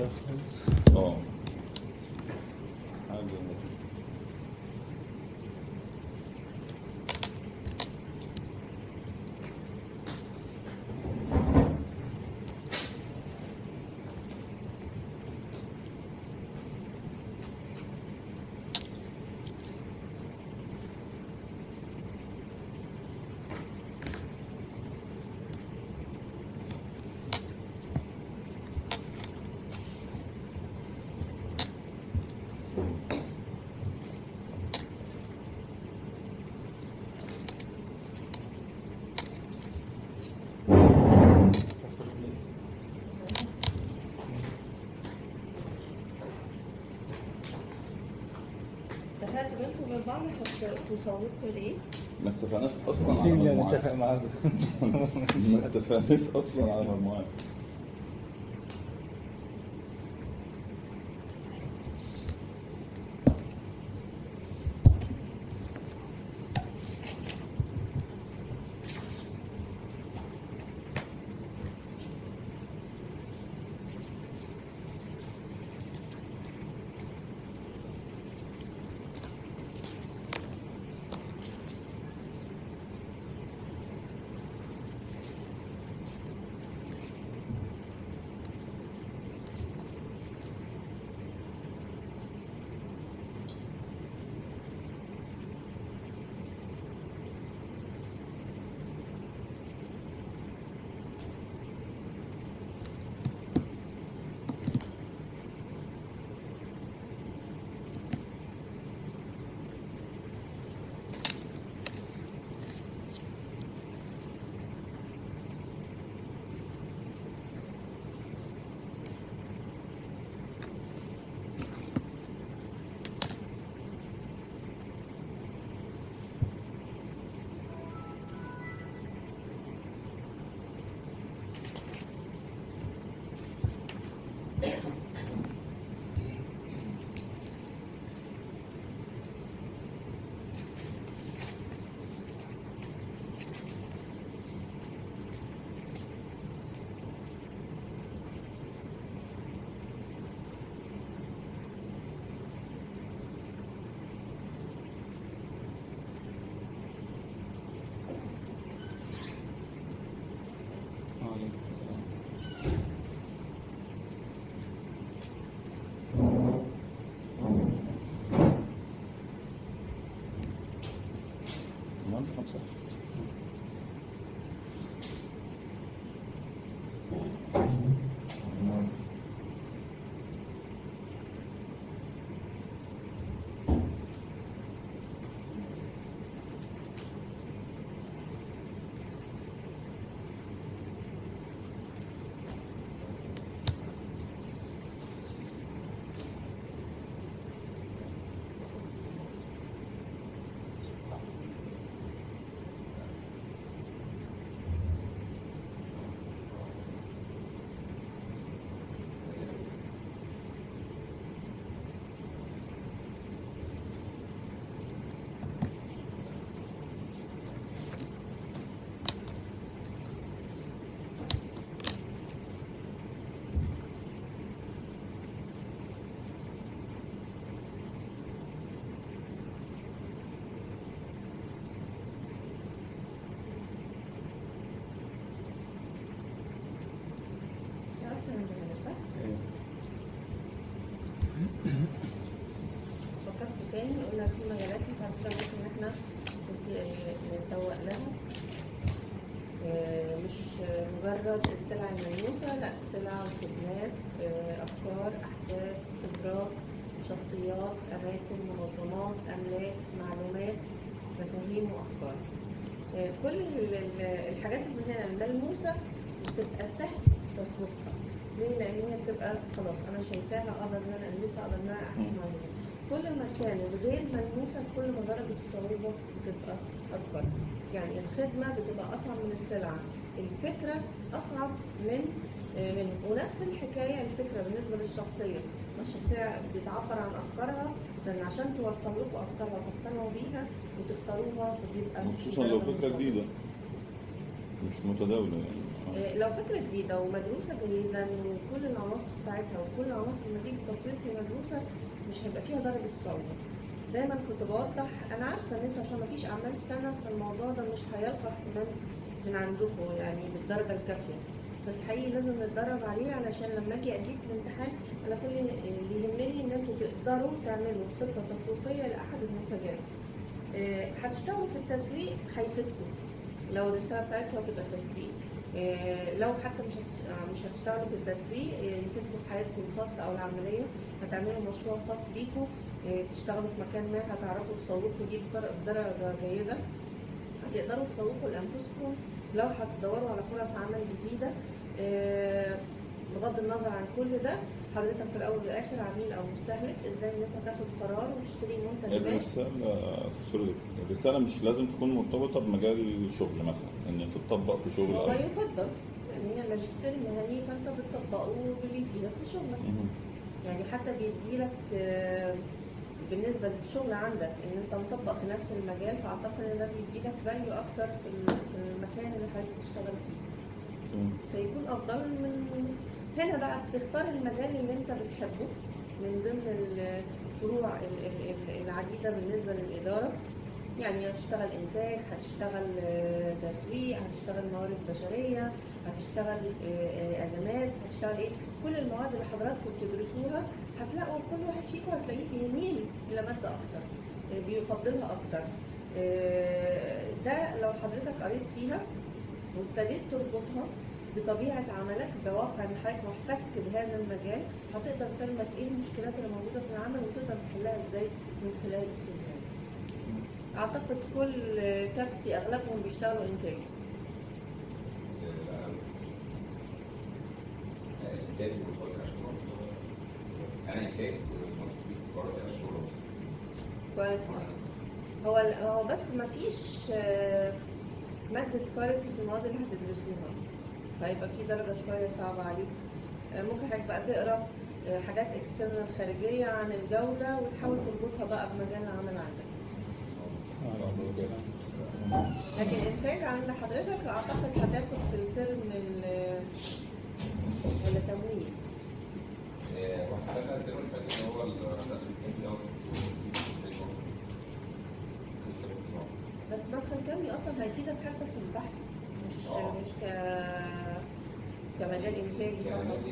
there. بينكم وبين بعض ليه؟ ما اتفقناش أصلا على مجموعات ما اتفقناش أصلا على مجموعات الأسرة لا سلع وخدمات أفكار أحداث خبرات شخصيات أماكن منظمات أملاك معلومات مفاهيم وأفكار. آه، كل الحاجات اللي هنا الملموسة بتبقى سهل تسويقها. ليه؟ لأن هي بتبقى خلاص أنا شايفاها أقدر إن أنا ألمسها أقدر إن أنا أحكم كل ما كان الغير ملموسة كل ما درجة الصعوبة بتبقى أكبر. يعني الخدمة بتبقى أصعب من السلعة. الفكرة أصعب من آه، من ونفس الحكاية الفكرة بالنسبة للشخصية ما الشخصية بتعبر عن أفكارها لأن عشان توصل لكم أفكارها وتقتنعوا بيها وتختاروها بتبقى خصوصا لو من جديدة مش متداولة يعني آه. لو فكرة جديدة ومدروسة جيدا وكل العناصر بتاعتها وكل عناصر المزيج التسويقي مدروسة مش هيبقى فيها درجة صعوبة. دايما كنت بوضح أنا عارفة إن أنتوا عشان مفيش أعمال سنة فالموضوع ده مش هيلقى اهتمام من عندكم يعني بالدرجة الكافية. بس حقيقي لازم نتدرب عليه علشان لما أجي أجيب في الامتحان أنا كل اللي يهمني إن أنتوا تقدروا تعملوا خطة تسويقية لأحد المنتجات. آه، هتشتغلوا في التسويق هيفيدكم. لو الرسالة بتاعتكم هتبقى تسويق. آه، لو حتى مش آه، مش هتشتغلوا في التسويق يفيدكم في حياتكم الخاصة أو العملية هتعملوا مشروع خاص بيكم تشتغلوا في مكان ما هتعرفوا تسوقوا دي بدر- بدرجة جيدة هتقدروا تسوقوا لأنفسكم لو هتدوروا على فرص عمل جديدة آه، بغض النظر عن كل ده حضرتك في الأول والآخر عميل أو مستهلك إزاي إن أنت تاخد قرار وتشتري منتج ما الرسالة سوري الرسالة مش لازم تكون مرتبطة بمجال الشغل مثلا إن تطبق في شغل هو يفضل يعني هي الماجستير المهني فأنت بتطبقه باللي يفيدك في شغلك. يعني حتى بيديلك آه، بالنسبة للشغل عندك إن أنت مطبق في نفس المجال فأعتقد إن ده بيديلك فاليو أكتر في ال- في المكان اللي حضرتك بتشتغل فيه. فيكون أفضل من هنا بقى بتختار المجال اللي أنت بتحبه من ضمن الفروع ال- ال- ال- العديدة بالنسبة للإدارة. يعني هتشتغل إنتاج هتشتغل آه، تسويق هتشتغل موارد بشرية هتشتغل آه، آه، أزمات هتشتغل إيه؟ كل المواد اللي حضراتكم بتدرسوها هتلاقوا كل واحد فيكم هتلاقيه بيميل إلى مادة أكتر آه، بيفضلها أكتر. آه، ده لو حضرتك قريت فيها وابتديت تربطها بطبيعة عملك بواقع إن حضرتك محتك بهذا المجال هتقدر تلمس إيه المشكلات اللي موجودة في العمل وتقدر تحلها إزاي من خلال الاستدلال. أعتقد كل كبسي أغلبهم بيشتغلوا إنتاج. إنتاج هو هو بس ما فيش آه، مادة quality في المواد اللي هتدرسوها فهيبقى في درجة شوية صعبة عليك. آه، ممكن حضرتك بقى تقرأ آه، حاجات external خارجية عن الجوده وتحاول تربطها بقى بمجال العمل عندك. لكن إنتاج عند حضرتك أعتقد هتاخد في الترم ال- ولا تمويل وحضرتك الترم اللي فات اللي هو الدرس الكامل الأول بس مدخل كامل أصلا هيفيدك حتى في البحث مش آه. مش ك كمجال إنتاجي يعني فقط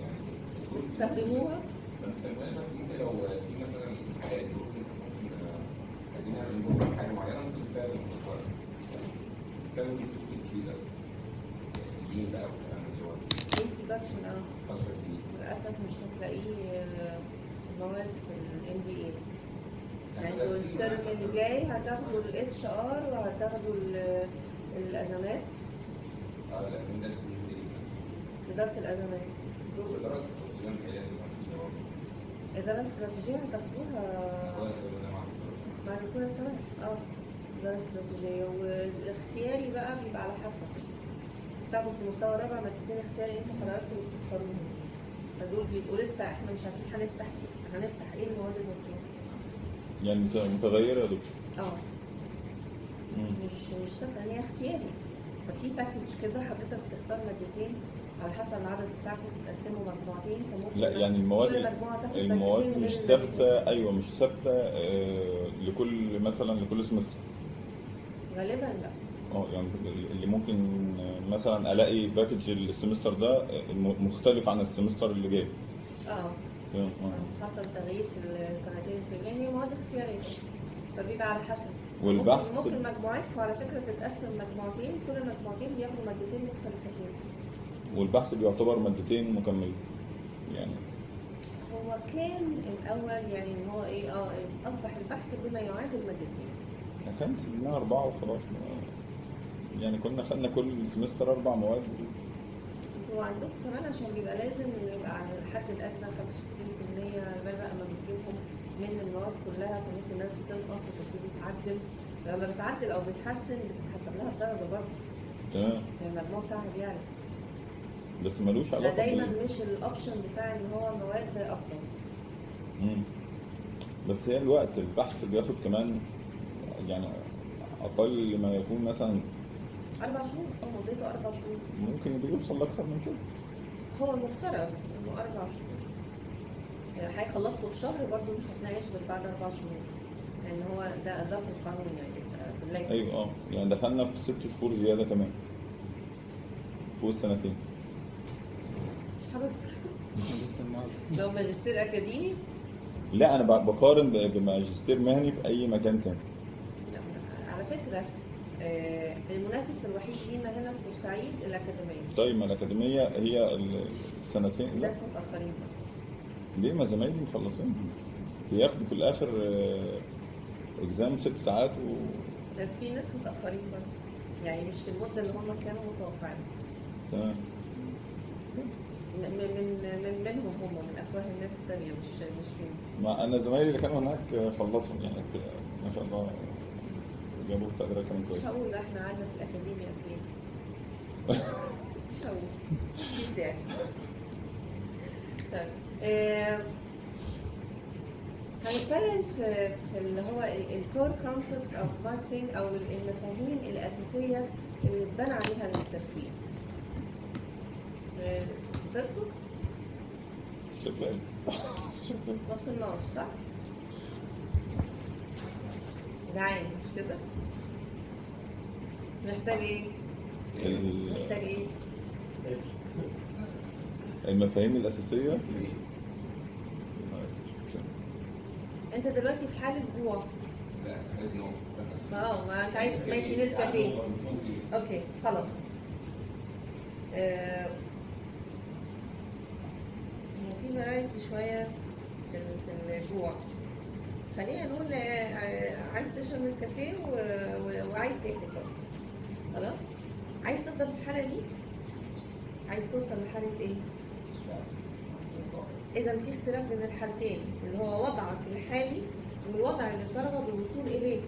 يعني تستخدموها؟ ما نستخدمهاش بس ممكن لو في مثلا حاجات ممكن عايزين نعمل حاجة معينة ممكن نستخدم التكنيك الجديدة ال lean بقى والكلام ال introduction آه للاسف مش هتلاقيه آه، مواد في ال MBA يعني أنتوا الترم الجاي هتاخدوا ال HR وهتاخدوا ال- الأزمات. آه لكن ده إدارة الأزمات. إدارة استراتيجية هتاخدوها. بعد كل سنة آه إدارة استراتيجية. والاختياري بقى بيبقى على حسب. بتاخدوا في المستوى الرابع مادتين اختياري أنتوا حضراتكم اللي بتختاروهم فدول بيبقوا لسه إحنا مش عارفين هنفتح هنفتح إيه المواد المطلوبة يعني مت- متغيرة يا دكتور؟ آه. مش مش ثابتة هي اختياري. ففي باكج كده حضرتك بتختار مادتين على حسب العدد بتاعكم تقسموا مجموعتين فممكن لا يعني المواد المواد مش غير ثابتة أيوه مش ثابتة آه، لكل مثلا لكل semester غالبا لا. يعني اللي ممكن مثلا ألاقي package ال semester ده مختلف عن ال semester اللي جاي. آه آه. حصل تغيير في السنتين في الجاي هي مواد اختيارية فبيبقى على حسب. والبحث ممكن, ممكن مجموعتكم على فكرة تتقسم مجموعتين كل مجموعتين بياخدوا مادتين مختلفتين. والبحث بيعتبر مادتين مكملين يعني. هو كان الأول يعني إن هو إيه آه أصبح البحث بما يعادل مادتين. إحنا كان سننا أربعة وخلاص يعني كنا خدنا كل سمستر أربع مواد. أنتوا عندكم كمان عشان بيبقى لازم يبقى على الحد الأدنى 65% بقى بقى ما بتجيبهم من المواد كلها فممكن الناس بتنقص وتبتدي تعدل لما بتعدل أو بتحسن بتتحسب لها الدرجه برضه. تمام. المجموع بتاعها بيعلى. بس ملوش ده علاقة دايما مش الاوبشن بتاع إن هو مواد أفضل. مم. بس هي الوقت البحث بياخد كمان يعني أقل ما يكون مثلا أربع شهور. آه مدته أربع شهور. ممكن بيوصل لأكثر من كده. هو المفترض إنه أربع شهور. يعني هيخلصكوا في شهر برضه مش هتناقش غير بعد أربع شهور. لأن هو ده في القانون يعني في أيوه أه. يعني دخلنا في ست شهور زيادة كمان. فوق السنتين مش حابب لسه ما لو ماجستير أكاديمي؟ لا أنا بقارن بماجستير مهني في أي مكان تاني. لا، على فكرة آه، المنافس الوحيد لينا هنا في بورسعيد الأكاديمية. طيب ما الأكاديمية هي السنتين لا. متأخرين. ليه ما زمايلي مخلصين؟ بياخدوا في الآخر آه، إكزام ست ساعات و بس في ناس متأخرين برضه. يعني مش في المدة اللي هم كانوا متوقعين تمام. من من من منهم هم من أفواه الناس الثانية مش مش فيهم. ما أنا زمايلي اللي كانوا هناك خلصوا يعني ما شاء الله. جابوا تقديرات كمان مش كويس. هقول إحنا قعدنا في الأكاديمية أكيد مش هقول. مفيش داعي طيب آه، هنتكلم في اللي هو ال core concept of marketing أو المفاهيم الأساسية اللي اتبنى عليها التسويق شغال شغال ضغط النار صح؟ جعان مش كده؟ محتاج إيه؟ محتاج إيه؟ المفاهيم الأساسية أنت دلوقتي في حالة جوع آه ما أنت عايز ماشي نسكافيه okay خلاص آه، في variety في ال- في الجوع خلينا نقول آه، عايز تشرب نسكافيه وعايز تاكل خلاص؟ عايز تفضل في الحالة دي؟ عايز توصل لحالة إيه؟ إذا في اختلاف بين الحالتين اللي هو وضعك الحالي والوضع اللي بترغب بالوصول إليه.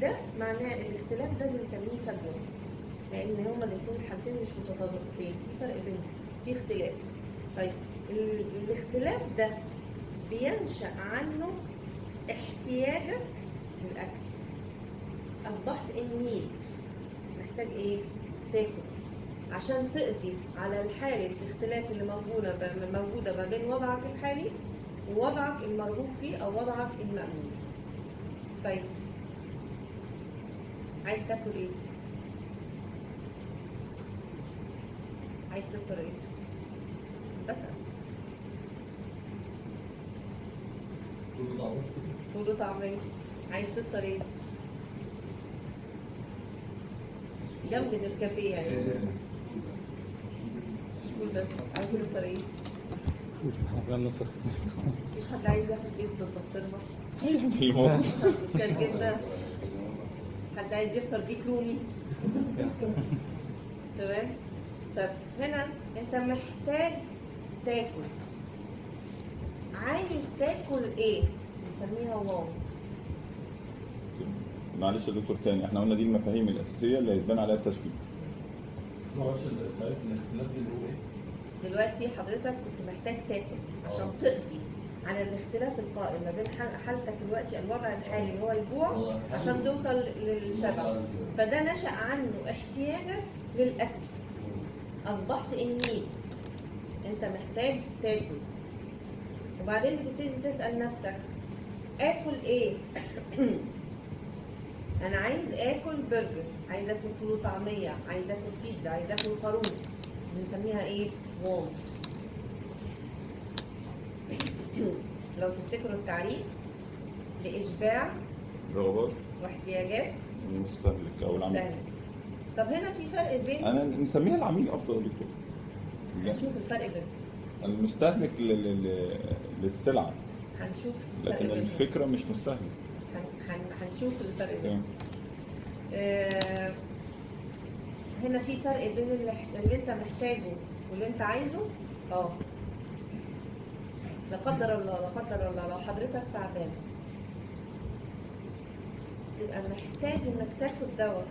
ده معناه الاختلاف ده بنسميه فجوة لأن هما الاتنين الحالتين مش متطابقتين. في فرق بينهم في اختلاف. طيب ال- الاختلاف ده بينشأ عنه احتياجك للأكل أصبحت النيد محتاج إيه؟ تاكل عشان تقضي على الحالة الاختلاف اللي موجودة موجودة ما بين وضعك الحالي ووضعك المرغوب فيه أو وضعك المأمون. طيب عايز تاكل إيه؟ عايز تفطر إيه؟ بسأل فول وطعمية عايز تفطر إيه؟ جنب النسكافيه يعني فول بس عايز تفطر فخ مفيش حد عايز ياخد بيض حاجة في سندوتشات جدا حد عايز يفطر ديك رومي تمام طب هنا انت محتاج تاكل عايز تاكل إيه نسميها واو. معلش يا دكتور تاني إحنا قلنا دي المفاهيم الأساسية اللي هيتبنى عليها التسويق معرفش تعرف الاختلاف بين إيه؟ دلوقتي حضرتك كنت محتاج تاكل عشان تقضي على الاختلاف القائم ما بين حال- حالتك دلوقتي الوضع الحالي اللي هو الجوع عشان توصل للشبع. فده نشأ عنه احتياجك للأكل. أصبحت ال need أنت محتاج تاكل. وبعدين بتبتدي تسأل نفسك آكل إيه؟ أنا عايز آكل برجر عايز آكل فول وطعمية عايز آكل بيتزا عايز آكل خروف بنسميها إيه؟ want لو تفتكروا التعريف لإشباع رغبات واحتياجات المستهلك أو العميل. طب هنا في فرق بين أنا نسميها العميل أفضل يا دكتور لا. هنشوف الفرق بينهم. المستهلك لل- لل- للسلعة. هنشوف الفرق لكن بينهم. الفكرة مش هن- هنشوف الفرق بينهم. تمام. آه، هنا في فرق بين اللي, اللي انت محتاجه واللي انت عايزه؟ آه. لا قدر الله لا قدر الله لو حضرتك تعبان. تبقى محتاج انك تاخد دواء.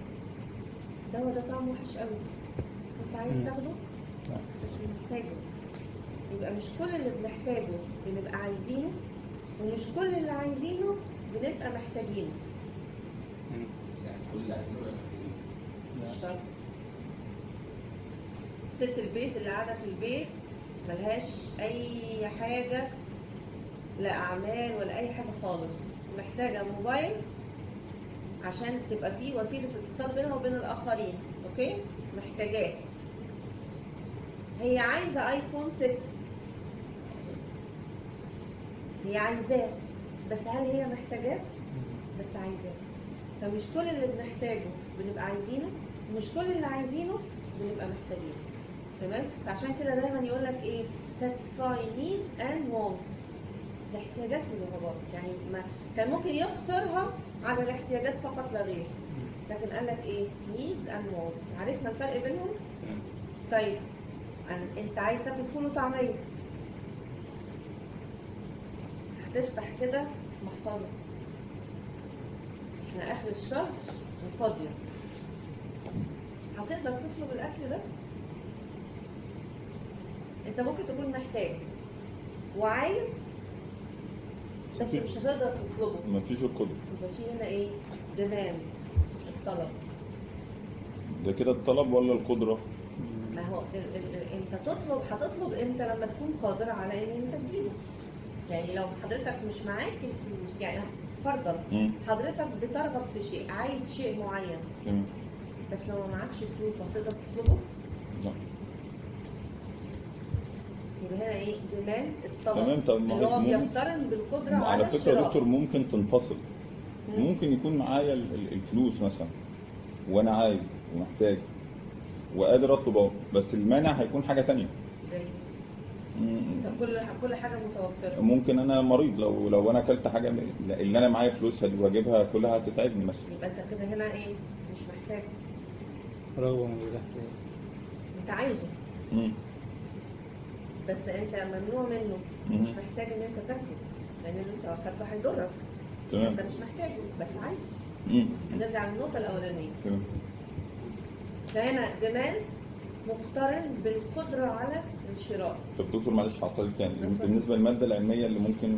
الدواء ده طعمه وحش قوي. انت عايز. تاخده؟ نعم. بس محتاجه. يبقى مش كل اللي بنحتاجه بنبقى عايزينه؟ ومش كل اللي عايزينه بنبقى محتاجينه. يعني كل اللي عايزينه يبقى محتاجين. مش شرط. ست البيت اللي قاعدة في البيت ملهاش أي حاجة لا أعمال ولا أي حاجة خالص. محتاجة موبايل عشان تبقى فيه وسيلة اتصال بينها وبين الآخرين أوكي؟ محتاجاه. هي عايزة آيفون 6 هي عايزاه. بس هل هي محتاجاه؟ بس عايزاه. فمش كل اللي بنحتاجه بنبقى عايزينه ومش كل اللي عايزينه بنبقى محتاجينه. تمام؟ فعشان كده دايما يقول لك إيه؟ Satisfy needs and wants. الاحتياجات والرغبات يعني ما كان ممكن يقصرها على الاحتياجات فقط لا غير. لكن قال لك إيه؟ Needs and wants. عرفنا الفرق بينهم. طيب أنت عايز تاكل فول وطعمية. هتفتح كده محفظة. إحنا آخر الشهر وفاضيه هتقدر تطلب الأكل ده؟ أنت ممكن تكون محتاج وعايز بس مش هتقدر تطلبه. مفيش القدره يبقى في هنا إيه؟ ديماند الطلب. ده كده الطلب ولا القدرة؟ ما هو أنت تطلب هتطلب إمتى لما تكون قادر على إن أنت تجيبه. يعني لو حضرتك مش معاك الفلوس يعني فرضا. حضرتك بترغب في شيء عايز شيء معين. تمام. بس لو ما معكش فلوس هتقدر تطلبه؟ لا. يبقى هنا إيه؟ ديماند الطلب. تمام طب ما اللي هو بيقترن بالقدرة على, على فكرة يا الشراء. دكتور ممكن تنفصل. مم. ممكن يكون معايا ال- ال- الفلوس مثلا وأنا عايز ومحتاج وقادر أطلب أهو بس المانع هيكون حاجة تانية. زي كل كل حاجة متوفرة. ممكن أنا مريض لو لو أنا أكلت حاجة اللي أنا معايا فلوس هدي وأجيبها كلها هتتعبني مثلا. يبقى أنت كده هنا إيه؟ مش محتاج. غير احتياج. أنت عايزه. مم. بس أنت ممنوع منه. مم. مش محتاج إن أنت تاخده لأن اللي انت اخدته هيضرك تمام. أنت مش محتاجه بس عايزه. مم. هنرجع للنقطة الأولانية. تمام. فهنا demand مقترن بالقدرة على الشراء طب دكتور معلش هعطلك تاني. بالنسبة للمادة العلمية اللي ممكن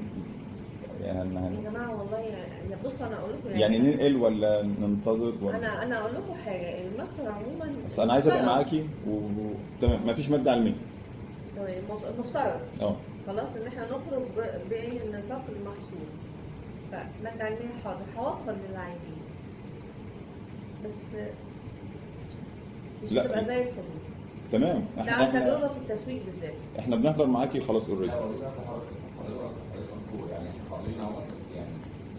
يعني يا جماعة والله يا بص أنا أقول لكم يعني ننقل ولا ننتظر ولا؟ أنا أنا أقول لكم حاجة الماستر عموما بس أنا عايز أبقى معاكي و... و... تمام. مفيش مادة علمية. ثواني، مف- مفترض آه. خلاص إن إحنا نخرج ب- بين النطاق المحصول. فمادة علمية حاضر. هوفر للي عايزين. بس مش لا. هتبقى زي الحدود تمام. إحنا تجربة في التسويق بالذات. إحنا بنحضر معاكي خلاص اوريدي يعني يعني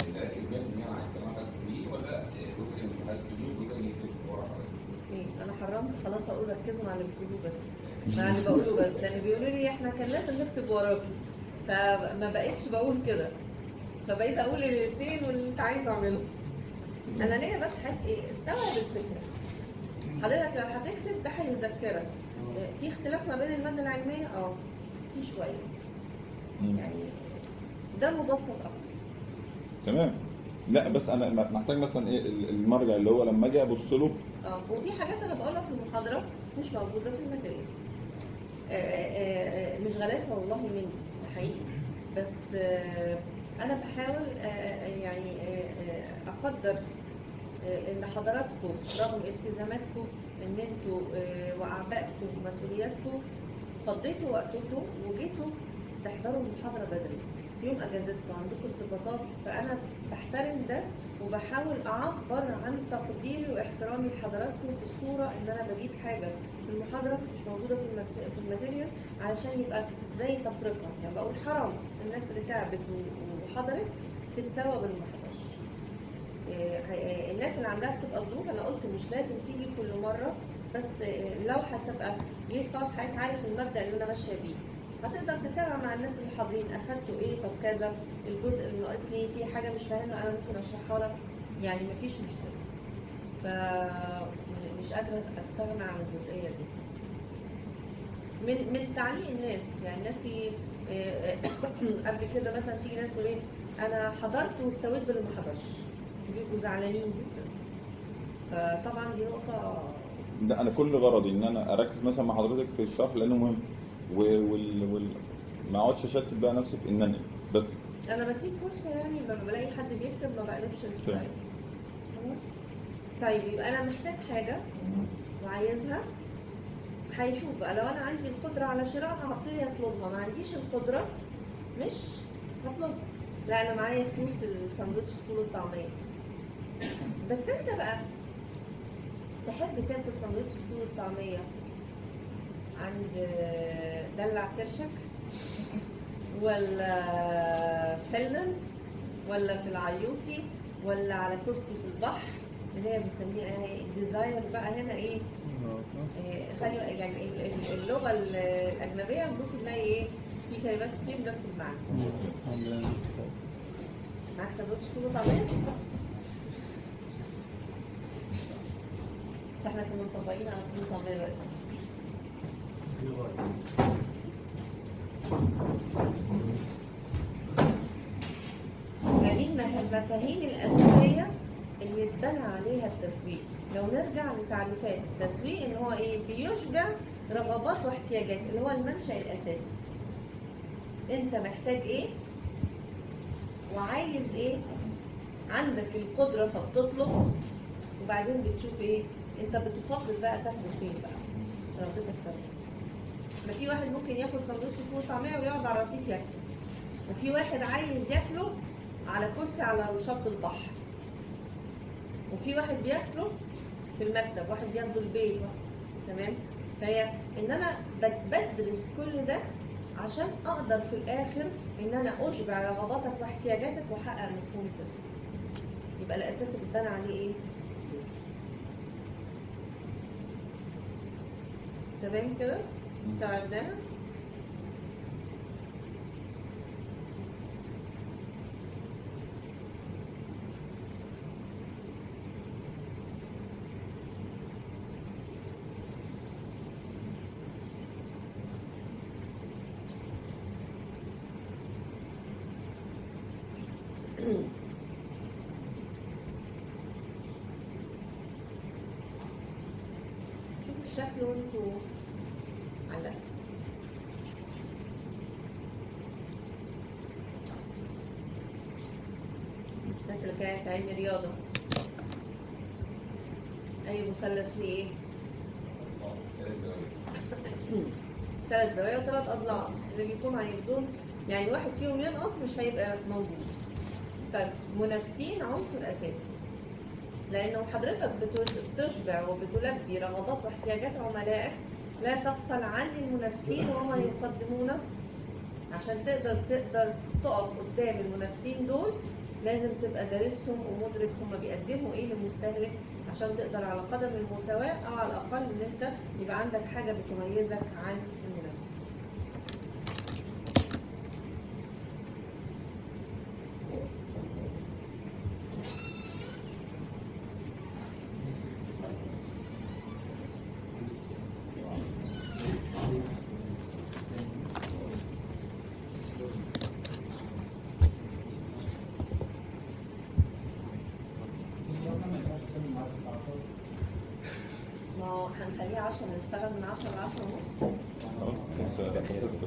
اللي راكب 100% مع الكلام ده كله ولا جزء من الحاجات كله جزء من يكتب ورا حضرتك؟ إيه أنا حرمت. خلاص أقول ركزوا مع اللي بتقولوه بس. مع اللي بقوله بس. لأن بيقولوا لي إحنا كان لازم نكتب وراكي. فما بقيتش بقول كده. فبقيت أقول الاثنين واللي أنت عايزه أعمله. أنا ليا بس حاجة إيه استوعب الفكرة. حضرتك لو هتكتب ده هيذكرك. في اختلاف ما بين المادة العلمية؟ آه في شوية. يعني ده مبسط أكتر. تمام. لا بس أنا محتاج مثلا إيه ال- المرجع اللي هو لما أجي أبص له. آه وفي حاجات أنا بقولها في المحاضرة مش موجودة في الماتيريال آه، آه، آه، مش غلاسة والله مني حقيقي. بس آه، أنا بحاول آه، آه، يعني آه، آه، أقدر آه، إن حضراتكم رغم التزاماتكم إن أنتوا آه، وأعبائكم ومسؤولياتكم فضيتوا وقتكم وجيتوا تحضروا المحاضرة بدري. يوم أجازتكم عندكم ارتباطات فأنا بحترم ده وبحاول أعبر عن تقديري واحترامي لحضراتكم في الصورة إن أنا بجيب حاجة في المحاضرة مش موجودة في في الماتيريال علشان يبقى زي تفرقة. يعني بقول حرام الناس اللي تعبت وحضرت تتساوى باللي ما حضرش إيه، هي- الناس اللي عندها بتبقى ظروف أنا قلت مش لازم تيجي كل مرة بس إيه، لو هتبقى جيت خلاص عارف المبدأ اللي أنا ماشية بيه. هتقدر تتابع مع الناس اللي حاضرين أخدتوا إيه طب كذا الجزء اللي ناقصني في حاجة مش فاهمها أنا ممكن أشرحها لك. يعني مفيش مشكلة. ف مش قادرة أستغنى عن الجزئية دي. من من تعليق الناس يعني الناس آه، قبل كده مثلا تيجي ناس تقول إيه أنا حضرت واتسويت باللي ما حضرش. بيبقوا زعلانين جدا. فطبعا دي نقطة لا أنا كل غرضي إن أنا أركز مثلا مع حضرتك في الشرح لأنه مهم. و- وال... وال... ما أقعدش أشتت بقى نفسي في إن أنا بس. أنا بسيب فرصة يعني لما بلاقي حد بيكتب ما بقلبش السلايد. خلاص. طيب يبقى أنا محتاج حاجة وعايزها هيشوف بقى. لو أنا عندي القدرة على شرائها هبتدي أطلبها. ما عنديش القدرة مش هطلبها. لا أنا معايا فلوس الساندوتش الفول والطعميه بس انت بقى تحب تاكل ساندوتش الفول والطعميه عند دلع كرشك ولا فلن ولا في العيوطي ولا على كرسي في البحر؟ اللي هي بنسميها إيه؟ ال desire بقى هنا إيه؟ إيه، خلي يعني ال- ال- اللغة ال- الأجنبية بص تلاقي إيه؟ في كلمات كتير بنفس المعنى. معاك سندوتش فول وطعمية؟ إحنا كنا مطبقين على دلوقتي. هذه المه- المفاهيم الأساسية اللي اتبنى عليها التسويق. لو نرجع لتعريفات التسويق إن هو إيه؟ بيشبع رغبات واحتياجات اللي هو المنشأ الأساسي. أنت محتاج إيه؟ وعايز إيه؟ عندك القدرة فبتطلب وبعدين بتشوف إيه؟ انت بتفضل بقى تاخده فين بقى؟ رغبتك تاخده ما في واحد ممكن ياخد سندوتش فول وطعمية ويقعد على الرصيف ياكل. وفي واحد عايز ياكله على كرسي على شط البحر. وفي واحد بياكله في المكتب واحد بياخده البيت. تمام؟ فهي إن أنا بد- بدرس كل ده عشان أقدر في الآخر إن أنا أشبع رغباتك واحتياجاتك وأحقق مفهوم التسويق. يبقى الأساس اللي اتبنى عليه إيه؟ تمام كده استوعبناها وانتوا على الناس اللي كانت علم رياضة. أي مثلث ليه؟ إيه؟ ثلاث زوايا وثلاث أضلاع. اللي بيكون هيفضل يعني واحد فيهم ينقص مش هيبقى موجود. طيب منافسين عنصر أساسي. لأنه حضرتك بتش- بتشبع وبتلبي رغبات واحتياجات عملائك لا تغفل عن المنافسين وما يقدمونه عشان تقدر تقدر تقف قدام المنافسين دول لازم تبقى دارسهم ومدرك هم بيقدموا إيه للمستهلك عشان تقدر على قدم المساواة أو على الأقل إن أنت يبقى عندك حاجة بتميزك عن المنافسين ما هو هنخليه 10 نشتغل من 10 ل 10 ونص خلاص بس خففت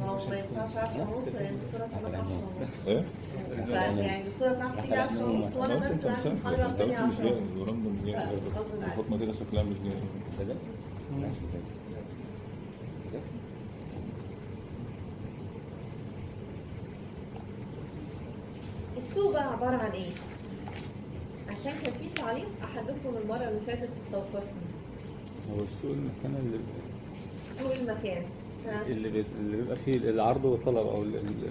ما هو ما ينفعش 10 ونص الدكتوره سماح 10 ونص إيه؟ فيعني الدكتوره سماح تيجي 10 ونص وأنا ما نفسي انت عندي مسافر محاضره انت تانية قلت مش 10 جاهز ونص غصب عنك. فاطمه كده شكلها مش السوق بقى عباره عن إيه؟ عشان كان في تعليق احدكم المره اللي فاتت استوقفني هو السوق المكان اللي سوق المكان اللي, بي... اللي بيبقى فيه العرض والطلب أو ال... ال-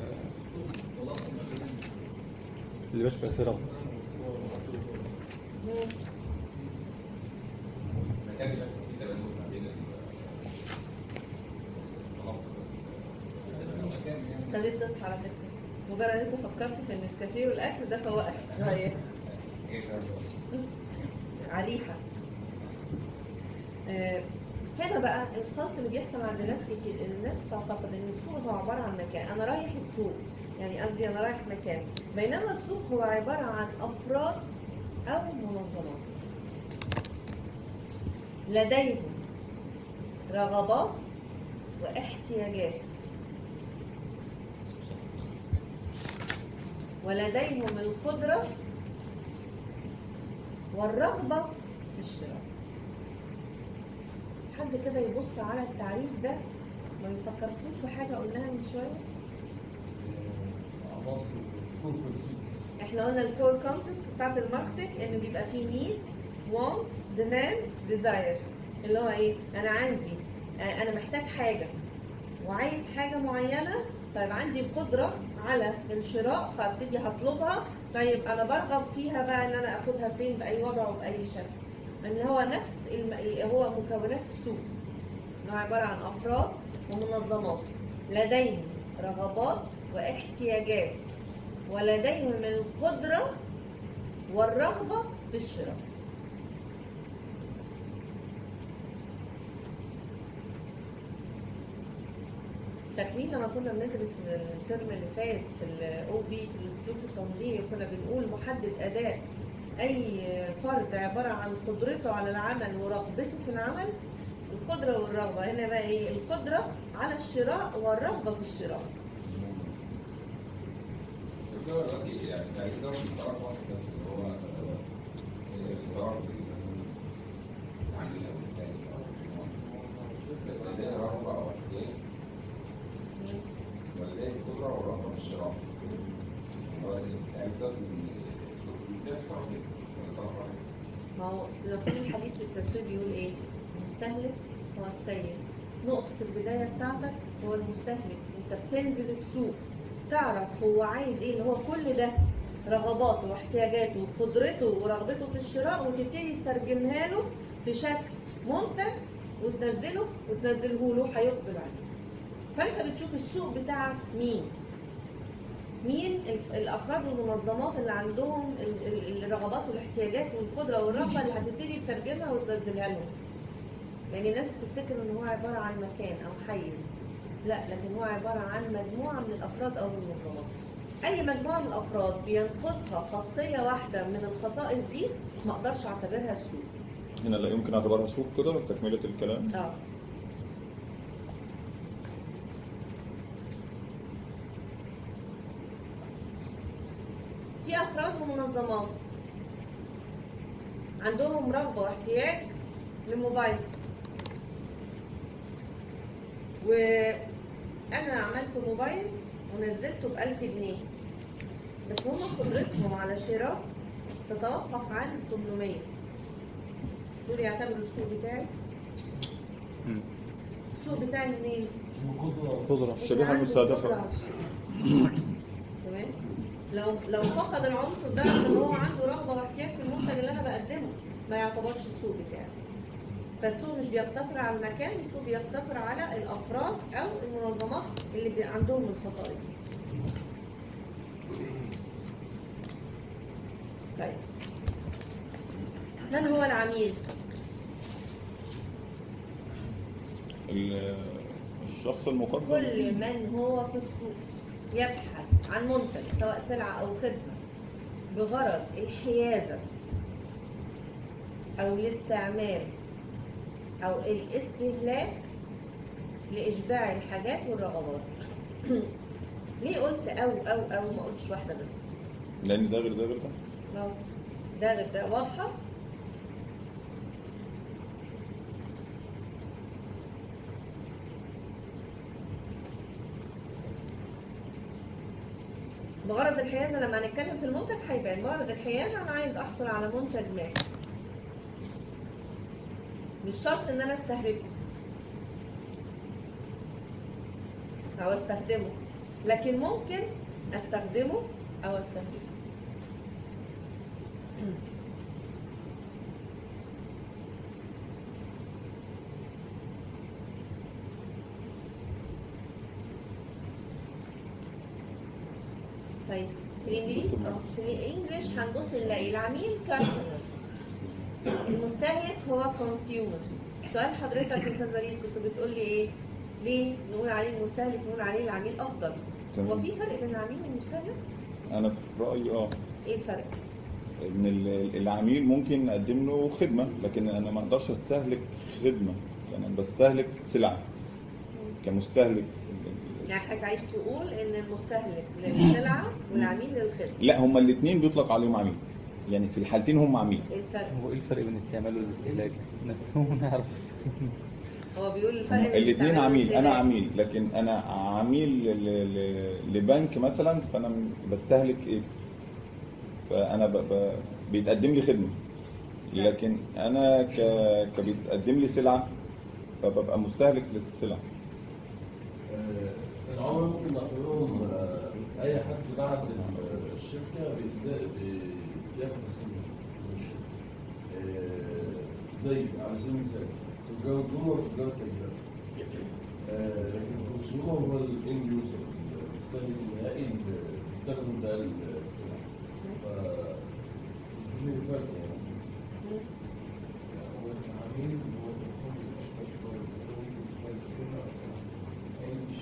اللي بيشبه فيه المناطق ابتديت تصحى على فكرة. مجرد أنت فكرت في النسكافيه والأكل ده فوقك طيب. إيه سبب عريحه آه، هنا بقى الخلط اللي بيحصل عند ناس كتير الناس تعتقد إن السوق هو عبارة عن مكان. أنا رايح السوق يعني قصدي أنا رايح مكان. بينما السوق هو عبارة عن أفراد أو منظمات. لديهم رغبات واحتياجات. ولديهم القدرة والرغبة في الشراء. حد كده يبص على التعريف ده؟ ما يفكرفوش بحاجة قلناها من شوية؟ concepts إحنا قلنا ال core concepts بتاعت ال marketing إن بيبقى فيه need وانت demand desire اللي هو إيه؟ أنا عندي آه، أنا محتاج حاجة. وعايز حاجة معينة طيب عندي القدرة على الشراء فأبتدي هطلبها. طيب أنا برغب فيها بقى إن أنا أخدها فين بأي وضع وبأي شكل. ان هو نفس الم... هو مكونات السوق هو عبارة عن أفراد ومنظمات. لديهم رغبات واحتياجات. ولديهم القدرة والرغبة في الشراء. فاكرين لما كنا بندرس الترم اللي فات في ال OB في السلوك التنظيمي كنا بنقول محدد اداء أي فرد عبارة عن قدرته على العمل ورغبته في العمل القدرة والرغبة. هنا بقى إيه؟ القدرة على الشراء والرغبة في الشراء. يعني هو القدرة والرغبة في الشراء. هو تقريبا ده في طرفين ولا طرف واحد ما هو لو في الحديث التسويق بيقول إيه؟ المستهلك هو السيد نقطة البداية بتاعتك هو المستهلك. أنت بتنزل السوق تعرف هو عايز إيه اللي هو كل ده رغباته واحتياجاته وقدرته ورغبته في الشراء وتبتدي تترجمها له في شكل منتج وتنزله وتنزله له هيقبل عليه. فأنت بتشوف السوق بتاعك مين؟ مين الأفراد والمنظمات اللي عندهم ال- ال- الرغبات والاحتياجات والقدرة والرغبة اللي هتبتدي تترجمها وتنزلها لهم. لأن الناس بتفتكر إن هو عبارة عن مكان أو حيز. لا لكن هو عبارة عن مجموعة من الأفراد أو المنظمات. أي مجموعة من الأفراد بينقصها خاصية واحدة من الخصائص دي ما أقدرش أعتبرها سوق هنا لا يمكن أعتبرها سوق كده تكملة الكلام؟ آه في افراد ومنظمات عندهم رغبة واحتياج لموبايل وأنا عملت موبايل ونزلته ب 1000 جنيه بس هم قدرتهم على شراء تتوقف عن 800 دول يعتبروا السوق بتاعي. السوق بتاعي منين؟ القدرة قدرة. قدرة على الشراء. تمام لو لو فقد العنصر ده ان هو عنده رغبة واحتياج في المنتج اللي أنا بقدمه ما يعتبرش السوق بتاعي. فالسوق مش بيقتصر على المكان السوق بيقتصر على الأفراد أو المنظمات اللي عندهم الخصائص دي. طيب. من هو العميل؟ ال- الشخص المقدم. كل من هو في السوق. يبحث عن منتج سواء سلعة أو خدمة بغرض الحيازة أو الاستعمال أو الاستهلاك لإشباع الحاجات والرغبات. ليه قلت أو أو أو؟ ما قلتش واحدة بس. لأن ده غير ده غير ده. ده غير ده. واضحة؟ بغرض الحيازة لما هنتكلم في المنتج هيبان. بغرض الحيازة أنا عايز أحصل على منتج ما. مش شرط إن أنا أستهلكه أو أستخدمه لكن ممكن أستخدمه أو أستهلكه طيب في الانجليزي آه في الانجليش هنبص نلاقي العميل كاستمر المستهلك هو كونسيومر سؤال حضرتك يا أستاذ وليد كنت بتقول لي إيه؟ ليه نقول عليه المستهلك نقول عليه العميل أفضل؟ هو في فرق بين العميل والمستهلك؟ أنا في رأيي آه إيه الفرق؟ إن ال- العميل ممكن أقدم له خدمة لكن أنا ما أقدرش أستهلك خدمة يعني أنا بستهلك سلعه كمستهلك يعني حضرتك عايز تقول إن المستهلك للسلعه والعميل للخدمة. لا هما الاثنين بيطلق عليهم عميل. يعني في الحالتين هم عميل. إيه الفرق؟ هو إيه الفرق بين الاستعمال والاستهلاك؟ نفهم ونعرف هو بيقول الفرق بين الاثنين عميل. أنا. عميل. لكن أنا عميل ل- ل- لبنك مثلا فأنا بستهلك إيه؟ فأنا ب... ب... بيتقدم لي خدمة. لكن أنا ك... كبيتقدم لي سلعة فببقى مستهلك للسلعه العملاء ممكن نعتبرهم آه، أي حد بعد الشركة بياخد من الشركة. آه، زي على سبيل المثال تجار الجمله وتجار التجزئه آه، لكن ال consumer هو ال end user المستهلك النهائي اللي بيستخدم ده السلعه ف في فرق يعني مم. هو العميل هو بيكون أشبه شوية بيكون شوية كلمة أو سنة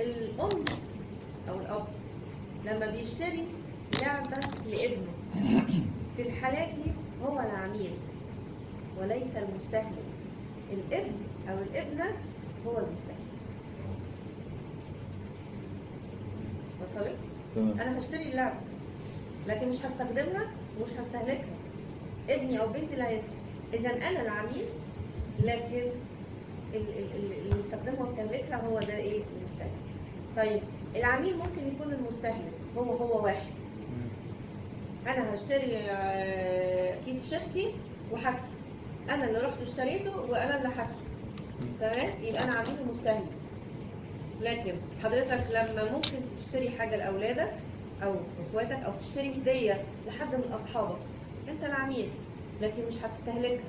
الأم أو الأب لما بيشتري لعبة لابنه في الحالة دي هو العميل وليس المستهلك. الابن أو الابنة هو المستهلك. وصلت؟ أنا هشتري اللعبة لكن مش هستخدمها ومش هستهلكها. ابني أو بنتي لا يفهم إذا أنا العميل لكن ال- ال- ال- اللي يستخدمها واستهلكها هو ده إيه؟ المستهلك. طيب العميل ممكن يكون المستهلك هو هو واحد. أنا هشتري آه، كيس شيبسي وحكي أنا اللي رحت اشتريته وأنا اللي حكي تمام؟ يبقى أنا عميل ومستهلك لكن حضرتك لما ممكن تشتري حاجة لأولادك أو إخواتك أو تشتري هدية لحد من أصحابك أنت العميل لكن مش هتستهلكها.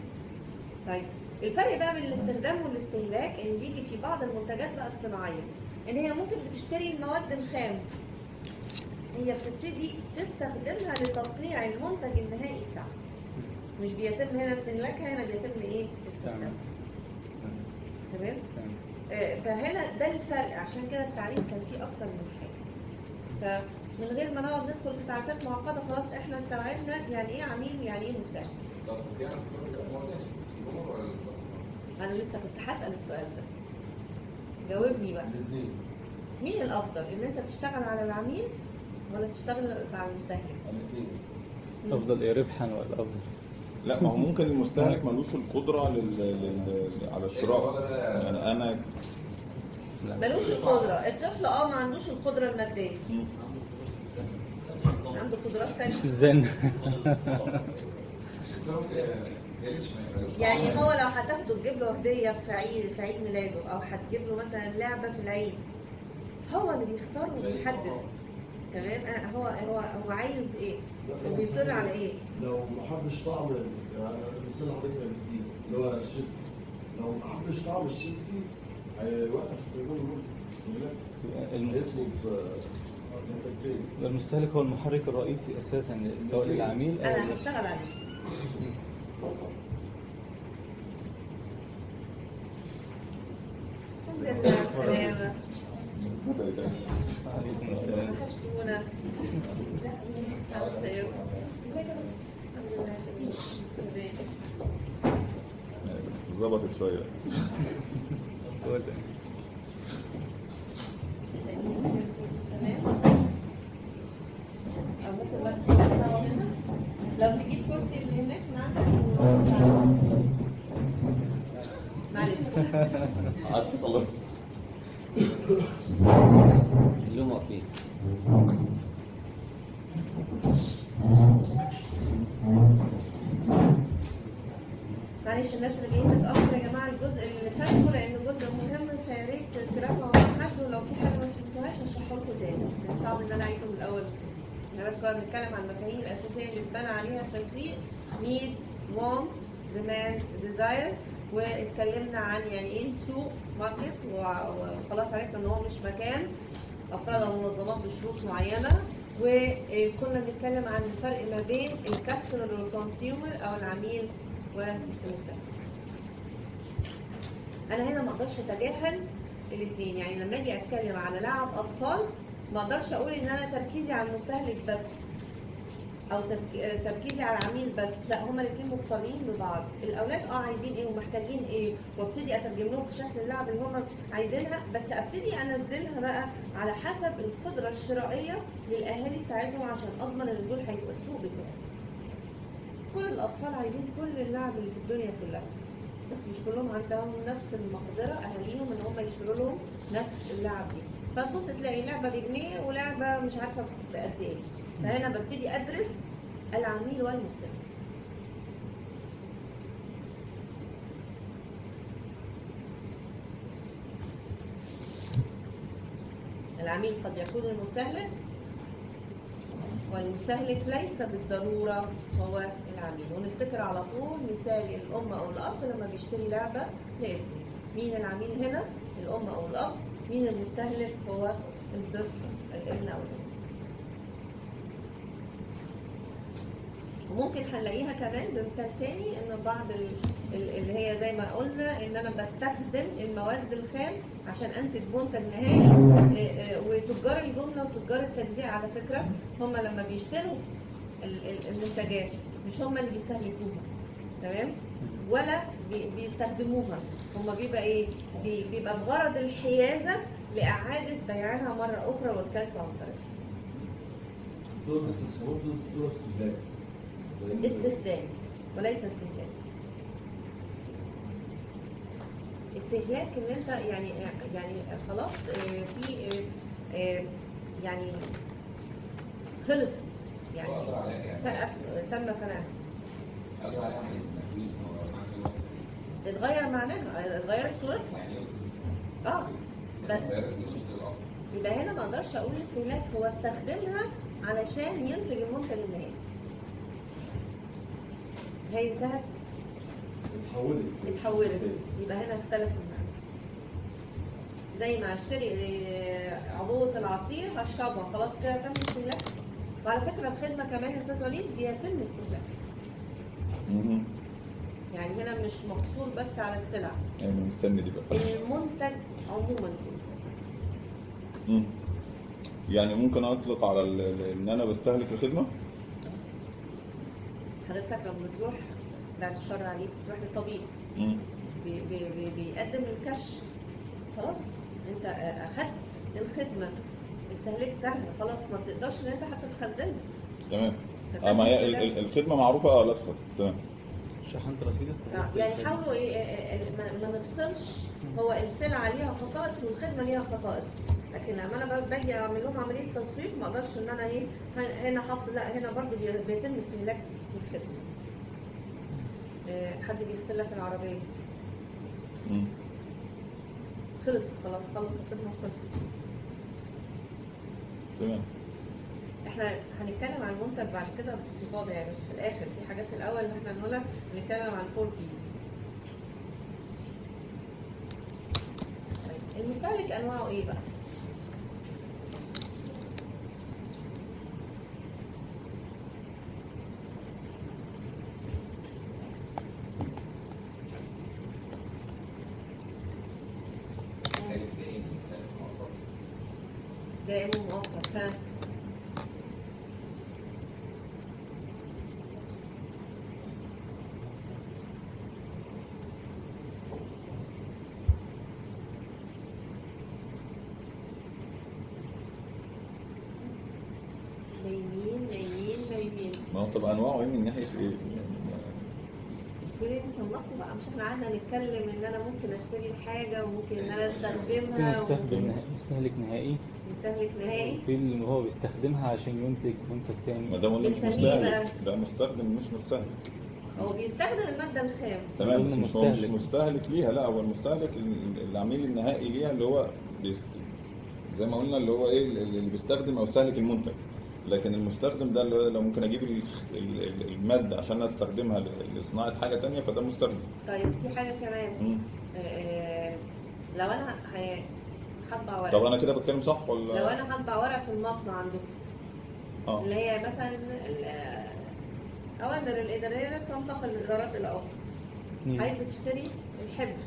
طيب الفرق بقى بين الاستخدام والاستهلاك إن بيجي في بعض المنتجات بقى الصناعية. ان هي ممكن بتشتري المواد الخام هي بتبتدي تستخدمها لتصنيع المنتج النهائي بتاعها. مش بيتم هنا استهلاكها هنا بيتم إيه؟ استخدامها. تمام. آه، فهنا ده الفرق. عشان كده التعريف كان فيه أكتر من حاجة. فمن غير ما نقعد ندخل في تعريفات معقدة خلاص إحنا استوعبنا يعني إيه عميل يعني إيه مستهلك البصمة؟ أنا لسه كنت هسأل السؤال ده. جاوبني بقى. مين الأفضل؟ إن أنت تشتغل على العميل ولا تشتغل على المستهلك؟ أفضل إيه ربحا ولا أفضل؟ لا ما هو ممكن المستهلك ملوش القدرة لل... لل... على الشراء. يعني أنا ملوش القدرة. الطفل آه ما عندوش القدرة المادية. عنده قدرات تانية. يعني هو لو هتاخده تجيب له هدية في عيد في عيد ميلاده أو هتجيب له مثلا لعبة في العيد هو اللي بيختار وبيحدد. تمام؟ هو هو هو عايز إيه؟ وبيصر على إيه؟ لو ما حبش طعم ال- يعني المثال اللي حضرتك جديد اللي هو الشيبسي. لو ما حبش طعم الشيبسي هيوقف استخدامه برضه المس- هيطلب آه، المستهلك هو المحرك الرئيسي أساسا سواء للعميل أو أنا هشتغل عليه. الحمد لله على السلامة عليكم السلام وحشتونا ازيكم؟ الحمد لله تمام. ظبطت شوية وزن تمام أو ممكن بقى تاخد ساعة هنا لو تجيب كرسي اللي هناك من عندك معلش قعدت خلاص اللومه فين معلش الناس اللي جايين متأخر يا جماعة الجزء اللي فاتوا لأن جزء مهم فيا ريت تراجعوا مع حد ولو في حاجة ما فهمتوهاش هشرحها لكم تاني. صعب إن أنا أعيده من الأول. إحنا بس كنا بنتكلم عن المفاهيم الأساسية اللي اتبنى عليها التسويق need want demand desire واتكلمنا عن يعني إيه سوق market وخلاص عرفنا إن هو مش مكان أفراد منظمات بشروط معينة وكنا بنتكلم عن الفرق ما بين ال customer وال consumer أو العميل والمستهلك أنا هنا ما أقدرش أتجاهل الاثنين يعني لما أجي أتكلم على لعب أطفال ما أقدرش أقول ان أنا تركيزي على المستهلك بس أو تسك... تركيزي على العميل بس لا هما الاثنين مقترنين ببعض الاولاد آه عايزين إيه ومحتاجين إيه وابتدي اترجم لهم في شكل اللعب اللي هما عايزينها بس ابتدي انزلها بقى على حسب القدرة الشرائية للاهالي بتاعتهم عشان اضمن ان دول هيبقوا السوق بتاعي كل الاطفال عايزين كل اللعب اللي في الدنيا كلها بس مش كلهم عندهم نفس المقدرة اهاليهم ان هم يشتروا لهم نفس اللعب دي. فتبص تلاقي لعبة بجنيه ولعبة مش عارفة بقد إيه. فهنا ببتدي أدرس العميل والمستهلك العميل قد يكون المستهلك والمستهلك ليس بالضرورة هو العميل. ونفتكر على طول مثال الأم أو الأب لما بيشتري لعبة لابنه. مين العميل هنا؟ الأم أو الأب. مين المستهلك هو الطفل الابن أو الأم؟ وممكن هنلاقيها كمان بمثال تاني إن بعض ال- ال- اللي هي زي ما قلنا إن أنا بستخدم المواد الخام عشان أنتج منتج نهائي وتجار الجملة وتجار التجزئة على فكرة هم لما بيشتروا ال- ال- المنتجات مش هم اللي بيستهلكوها. تمام؟ ولا بي- بيستخدموها. هم بيبقى إيه؟ بي- بيبقى بغرض الحيازة لإعادة بيعها مرة أخرى والكسب عن طريقها دور لأن- استخدام. وليس استهلاك. استهلاك إن أنت يعني يعني خلاص آه، في آه، آه، يعني خلصت. يعني تم فناها أقدر عليها عن التجويد هو معنى كده. اتغير معناها اتغيرت صورتها. آه بس يبقى هنا ما أقدرش أقول استهلاك هو استخدمها علشان ينتج المنتج النهائي هي انتهت؟ اتحولت. اتحولت. يبقى هنا اختلف المعنى. زي ما اشتري آه، عبوة العصير هشربها. خلاص كده تم استهلاك وعلى فكرة الخدمة كمان يا أستاذ وليد بيتم استهلاك مهم. يعني هنا مش مقصور بس على السلع. يعني مستني دي بقى. المنتج عموما. مم. يعني ممكن أطلق على إن أنا بستهلك الخدمة؟ حضرتك لما بتروح بعد الشر عليك بتروح للطبيب. بي بي بي بيقدم الكشف. خلاص أنت أخدت الخدمة استهلكتها خلاص ما بتقدرش إن أنت حتى تخزنها تمام آه ما هي ال- ال- الخدمة معروفة آه لا تخط تمام. شحنت رصيد آه، يعني حاولوا إيه آه، آه، ما- نفصلش. هو السلعه ليها خصائص والخدمة ليها خصائص. لكن لما أنا باجي أعمل لهم عملية تسويق ما أقدرش إن أنا إيه هن- هنا حفظ لا هنا برضو بي- بيتم استهلاك الخدمة. آه، حد بيغسل لك العربية. خلصت خلاص خلص الخدمة وخلصت. تمام. إحنا هنتكلم عن المنتج بعد كده باستفاضة يعني بس في الآخر في حاجات في الأول اللي إحنا هنقولها هنتكلم عن ال four Ps طيب المستهلك انواعه إيه بقى؟ دائم ومؤقت ها نايمين نايمين نايمين ما هو طب انواعه إيه من ناحيه إيه؟ يعني نبتدي نصنفه بقى مش إحنا قعدنا نتكلم إن أنا ممكن أشتري الحاجة وممكن إن أنا في استخدمها مستخدم نهائي مستهلك نهائي. ومستهلك نهائي؟ في اللي هو بيستخدمها عشان ينتج منتج ما تاني ده مش مستهلك. ده مستخدم مش مستهلك. هو بيستخدم المادة الخام. تمام بس مش هو مش مستهلك. مستهلك ليها لا هو المستهلك ال- العميل النهائي ليها اللي هو بيست... زي ما قلنا اللي هو إيه اللي بيستخدم أو يستهلك المنتج. لكن المستخدم ده اللي لو ممكن أجيب ال- ال- ال- المادة عشان أستخدمها لصناعة حاجة تانية فده مستخدم طيب في حاجة كمان مم. آه، لو أنا هطبع ورق طب أنا كده بتكلم صح ولا لو أنا هطبع ورق في المصنع عندكم آه اللي هي مثلا ال- الأوامر الإدارية تنتقل من إدارات إلى أخرى مم. حضرتك بتشتري الحبر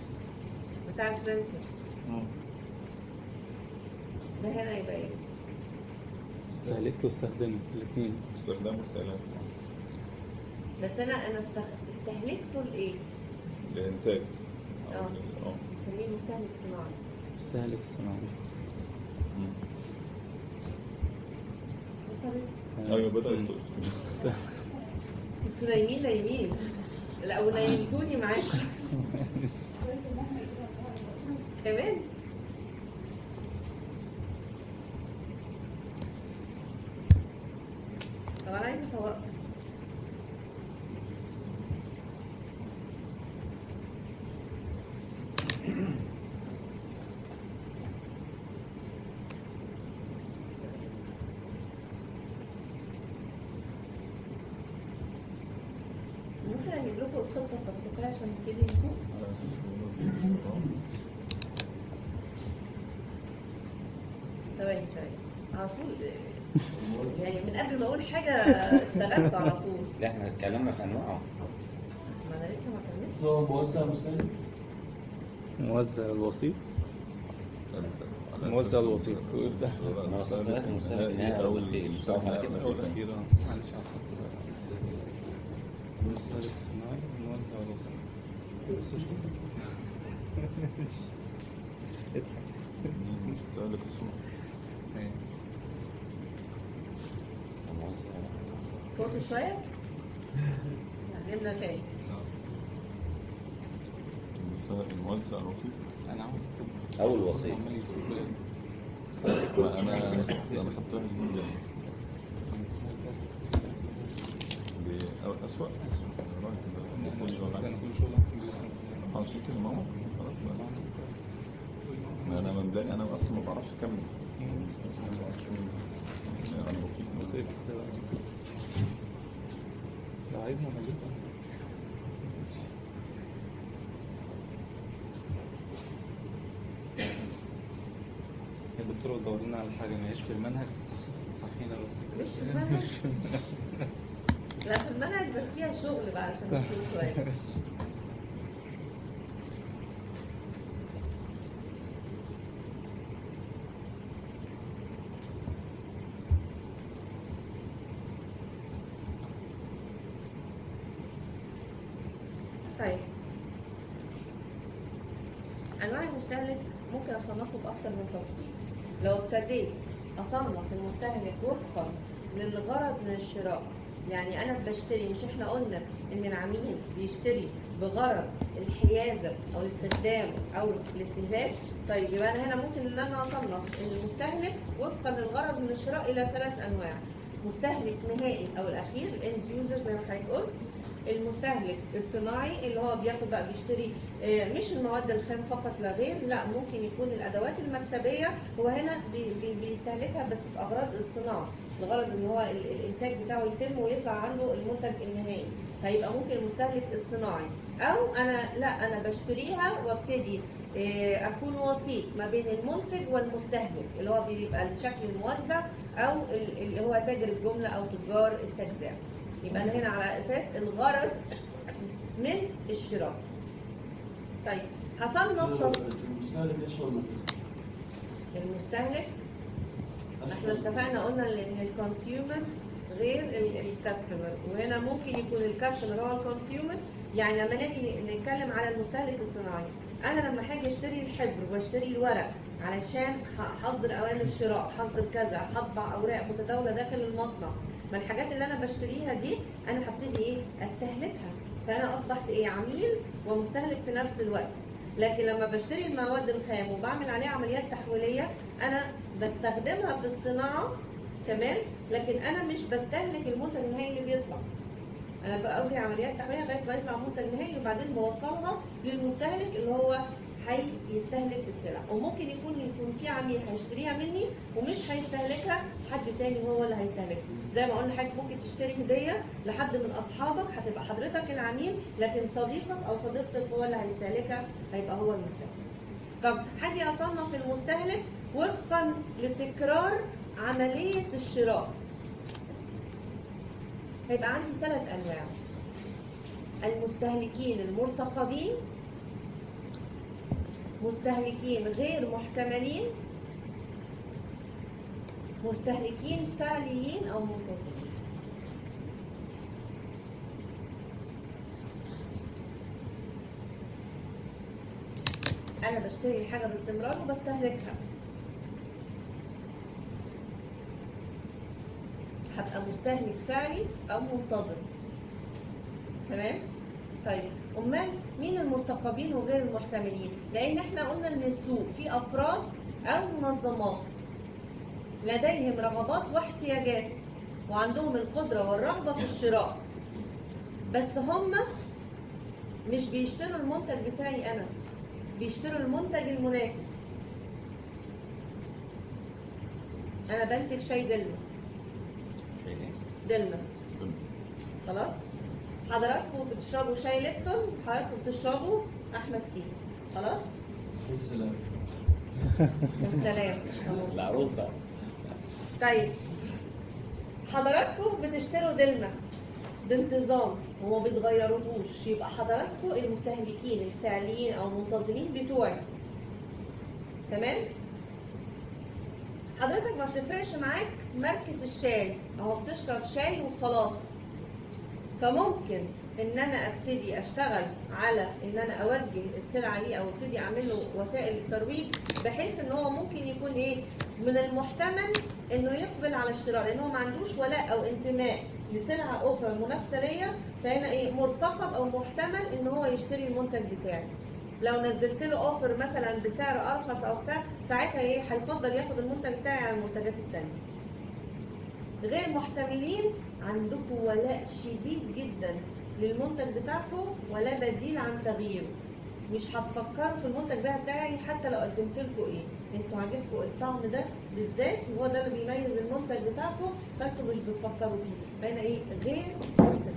بتاع البرنتر. ده هنا يبقى إيه؟ استهلكت واستخدمت الاثنين. استخدام واستهلاك بس أنا أنا استخ- استهلكته لإيه؟ لإنتاج. أو آه. آه بنسميه مستهلك صناعي. مستهلك الصناعي مم. وصلت؟ أيوه بدأت. أنتوا نايمين نايمين. لا ونيمتوني معاكم. كمان؟ طب أنا عايزه افوقكم ممكن أجيب لكم الخطه التسويقيه عشان تبتدي نفوق ثواني ثواني على طول يعني من قبل ما أقول حاجة اشتغلت على طول. لا إحنا اتكلمنا في انواعه ما أنا لسه ما كملتش هو موزع مستهلك موزع الوسيط. موزع الوسيط. ويفتح منصات ثلاثة مستهلك النهائي كده. أو الأخير آه. معلش على الخط بقى. المستهلك الصناعي الموزع الوسيط. مستهلك الصناعي أيوة. فوتوا شوية؟ نمنا تاني. الموزع. عمال يسوق لي. ما أنا أنا خدتها من اسوء عشان كده ماما خلاص أنا مبدئيا أنا أصلا ما بعرفش أكمل. أنا لو عايزنا نجيبها يا دكتور دور لنا على حاجة ما هيش في المنهج صح صحينا بس. مش في المنهج. لا في المنهج بس فيها شغل بقى عشان نفوق شوية طيب انواع المستهلك ممكن اصنفه باكتر من تصنيف لو ابتديت اصنف المستهلك وفقا للغرض من الشراء. يعني أنا بشتري مش إحنا قلنا إن العميل بيشتري بغرض الحيازه أو الاستخدام أو الاستهلاك. طيب يبقى أنا هنا ممكن إن أنا أصنف المستهلك وفقا للغرض من الشراء إلى ثلاث أنواع مستهلك نهائي أو الأخير الاند يوزر زي ما حضرتك قلت. المستهلك الصناعي اللي هو بياخد بقى بيشتري آه، مش المواد الخام فقط لا غير لا ممكن يكون الأدوات المكتبية هو هنا بي- بي- بيستهلكها بس بأغراض الصناعة لغرض إن هو ال- الإنتاج بتاعه يتم ويطلع عنده المنتج النهائي فيبقى ممكن المستهلك الصناعي. أو أنا لا أنا بشتريها وابتدي آه، أكون وسيط ما بين المنتج والمستهلك اللي هو بيبقى الشكل الموزع أو ال- اللي هو تاجر الجملة أو تجار التجزئة. يبقى أنا هنا على أساس الغرض من الشراء. طيب هصنف تص- المستهلك يشغل مركز المستهلك؟ إحنا اتفقنا قلنا إن ال consumer غير ال customer وهنا ممكن يكون ال customer هو ال consumer يعني لما نيجي نتكلم على المستهلك الصناعي أنا لما هاجي أشتري الحبر وأشتري الورق علشان هصدر اوامر شراء هصدر كذا هطبع أوراق متداوله داخل المصنع ما الحاجات اللي أنا بشتريها دي أنا هبتدي إيه؟ أستهلكها. فأنا أصبحت إيه؟ عميل ومستهلك في نفس الوقت. لكن لما بشتري المواد الخام وبعمل عليها عمليات تحويلية أنا بستخدمها في الصناعة تمام؟ لكن أنا مش بستهلك المنتج النهائي اللي بيطلع. أنا بأجري عمليات تحويلية لغاية ما يطلع منتج نهائي وبعدين بوصلها للمستهلك اللي هو هيستهلك السلع. وممكن يكون يكون في عميل هيشتريها مني ومش هيستهلكها حد تاني هو اللي هيستهلكها. زي ما قلنا حضرتك ممكن تشتري هدية لحد من أصحابك هتبقى حضرتك العميل لكن صديقك أو صديقتك هو اللي هيستهلكها هيبقى هو المستهلك. طب هاجي أصنف المستهلك وفقا لتكرار عملية الشراء. هيبقى عندي ثلاث أنواع. المستهلكين المرتقبين مستهلكين غير محتملين مستهلكين فعليين أو منتظمين أنا بشتري الحاجة باستمرار وبستهلكها. هبقى مستهلك فعلي أو منتظم تمام؟ طيب. أمال مين المرتقبين وغير المحتملين؟ لأن إحنا قلنا إن السوق فيه أفراد أو منظمات. لديهم رغبات واحتياجات وعندهم القدرة والرغبة في الشراء. بس هم مش بيشتروا المنتج بتاعي أنا بيشتروا المنتج المنافس. أنا بنتج شاي دلمة. دلمة. خلاص؟ حضراتكم بتشربوا شاي ليبتون حضراتكم بتشربوا أحمد تي. خلاص؟ والسلام والسلام العروسة. طيب حضراتكم بتشتروا دلمة بانتظام وما بتغيروهوش يبقى حضراتكم المستهلكين الفعليين أو المنتظمين بتوعي. تمام؟ حضرتك ما بتفرقش معاك ماركة الشاي. أهو بتشرب شاي وخلاص. فممكن إن أنا أبتدي أشتغل على إن أنا أوجه السلعة دي أو أبتدي أعمل له وسائل الترويج بحيث إن هو ممكن يكون إيه؟ من المحتمل إنه يقبل على الشراء لأن هو ما عندوش ولاء أو انتماء لسلعة أخرى منافسه ليا فهنا إيه؟ مرتقب أو محتمل إن هو يشتري المنتج بتاعي. لو نزلت له اوفر مثلا بسعر أرخص أو بتاع ساعتها إيه؟ هيفضل ياخد المنتج بتاعي على المنتجات التانية. غير محتملين عندكم ولاء شديد جدا للمنتج بتاعكم ولا بديل عن تغييره مش هتفكروا في المنتج بتاعي حتى لو قدمت لكم إيه. أنتوا عاجبكم الطعم ده بالذات وهو ده اللي بيميز المنتج بتاعكم فانتوا مش بتفكروا فيه. فهنا إيه؟ غير محتمل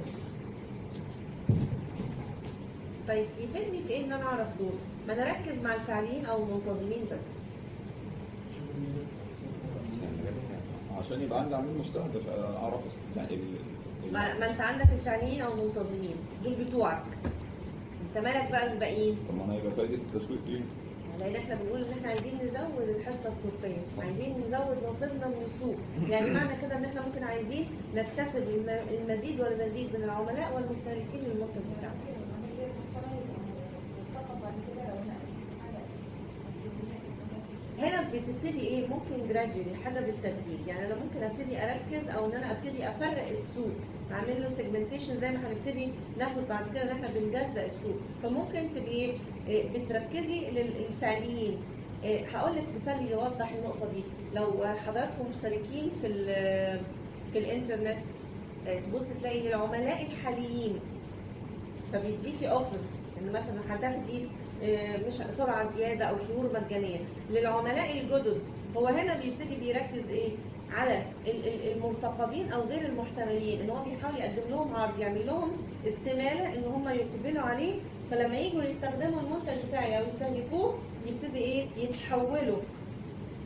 طيب يفيدني في إيه إن أنا أعرف دول؟ ما أنا أركز مع الفاعلين أو المنتظمين بس. عشان يبقى عندي عميل مستهدف أعرف يعني ما, ما انت عندك الفاعلين أو المنتظمين دول بتوعك. انت مالك بقى بالباقيين طب ما أنا يبقى فايدة التسويق ليه؟ لأن إحنا بنقول إن إحنا عايزين نزود الحصة السوقية عايزين نزود نصيبنا من السوق. يعني معنى كده إن إحنا ممكن عايزين نكتسب الم- المزيد والمزيد من العملاء والمستهلكين للمنتج بتاعنا. هنا بتبتدي إيه؟ ممكن gradually حاجة بالتدريج. يعني أنا ممكن أبتدي أركز أو إن أنا أبتدي أفرق السوق. أعمل له segmentation زي ما هنبتدي ناخد بعد كده إن إحنا بنجزأ السوق. فممكن تبقي إيه؟ إيه، بتركزي للفعليين. إيه، هقول لك مثال يوضح النقطة دي. لو حضراتكم مشتركين في في الإنترنت إيه، تبص تلاقي العملاء الحاليين فبيديكي offer إن مثلا هتاخدي مش سرعة زيادة أو شهور مجانية للعملاء الجدد. هو هنا بيبتدي بيركز إيه؟ على ال- ال- المرتقبين أو غير المحتملين إن هو بيحاول يقدم لهم عرض يعمل لهم استمالة إن هم يقبلوا عليه. فلما يجوا يستخدموا المنتج بتاعي أو يستهلكوه يبتدي إيه؟ يتحولوا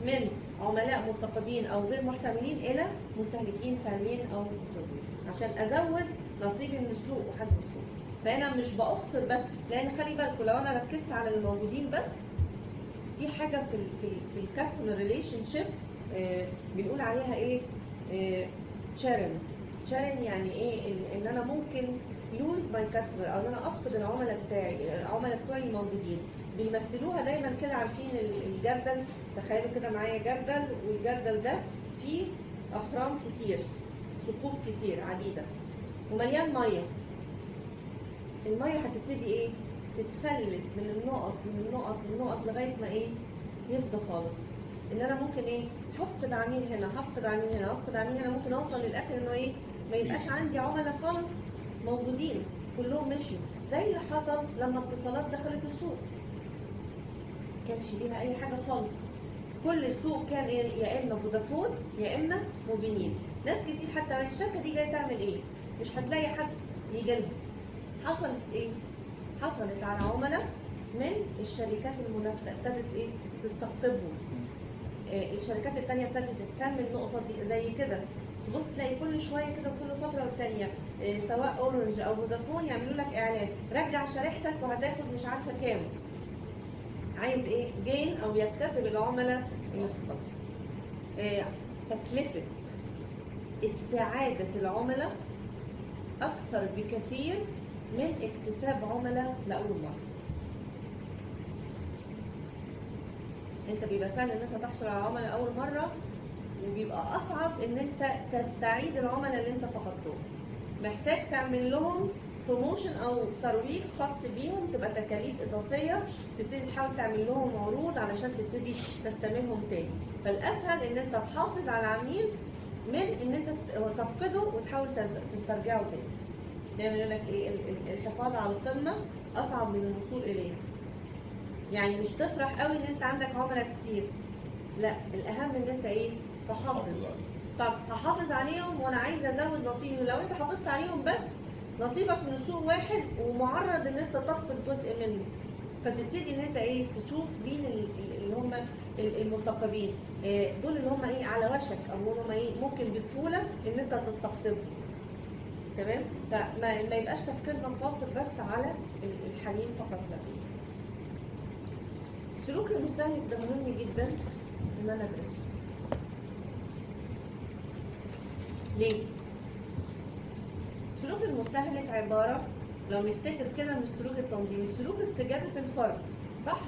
من عملاء مرتقبين أو غير محتملين إلى مستهلكين فعليين أو منتظمين عشان أزود نصيبي من السوق وحجم السوق. فانا مش بقصر بس لأن خلي بالكم لو أنا ركزت على الموجودين بس في حاجة في ال في, في ال customer relationship بنقول عليها إيه؟ churn churn يعني إيه؟ إن, إن أنا ممكن lose my customer أو إن أنا أفقد العملاء بتاعي العملاء بتوعي الموجودين. بيمثلوها دايما كده عارفين ال- الجردل؟ تخيلوا كده معايا جردل والجردل ده فيه أخرام كتير ثقوب كتير عديدة ومليان مية. المية هتبتدي إيه؟ تتفلت من النقط من النقط من النقط لغاية ما إيه؟ يفضى خالص. إن أنا ممكن إيه؟ هفقد عميل هنا هفقد عميل هنا هفقد عميل هنا. ممكن أوصل للآخر إنه إيه؟ ما يبقاش عندي عملاء خالص موجودين كلهم مشوا زي اللي حصل لما اتصالات دخلت السوق. كانش ليها أي حاجة خالص. كل السوق كان إيه؟ يا إما فودافون يا إما موبينيل. ناس كتير حتى الشركة دي جاية تعمل إيه؟ مش هتلاقي حد يجي لها حصلت إيه؟ حصلت على عملاء من الشركات المنافسة ابتدت إيه؟ تستقطبهم. آه، الشركات التانية ابتدت تهتم النقطة دي زي كده. تبص تلاقي كل شوية كده كل فترة والتانية آه، سواء أورنج أو فودافون يعملوا لك إعلان. رجع شريحتك وهتاخد مش عارفة كام. عايز إيه؟ جين أو يكتسب العملاء اللي فقط آه، تكلفة استعادة العملاء أكثر بكثير من اكتساب عملاء لأول مرة انت بيبقى سهل ان انت تحصل على عملاء اول مرة وبيبقى أصعب إن انت تستعيد العملاء اللي انت فقدتهم. محتاج تعمل لهم promotion أو ترويج خاص بيهم تبقى تكاليف إضافية تبتدي تحاول تعمل لهم عروض علشان تبتدي تستمرهم تاني. فالأسهل إن انت تحافظ على العميل من إن انت تفقده وتحاول تسترجعه تاني. دايما يقول لك إيه؟ ال- ال- الحفاظ على القمة أصعب من الوصول إليها. يعني مش تفرح قوي إن أنت عندك عملاء كتير. لا الأهم إن أنت إيه؟ تحافظ. طب هحافظ عليهم وأنا عايزه أزود نصيبي. لو أنت حافظت عليهم بس نصيبك من السوق واحد ومعرض إن أنت تفقد جزء منه. فتبتدي إن أنت إيه؟ تشوف مين ال- ال- اللي هم ال- المرتقبين. آه، دول اللي هم إيه؟ على وشك أو هم إيه؟ ممكن بسهولة إن أنت تستقطبهم. تمام؟ فما ما يبقاش تفكيرنا مقتصر بس على ال- الحنين فقط لا. سلوك المستهلك ده مهم جدا ان أنا ادرسه ليه؟ سلوك المستهلك عبارة لو نفتكر كده مش سلوك التنظيمي سلوك استجابة الفرد صح؟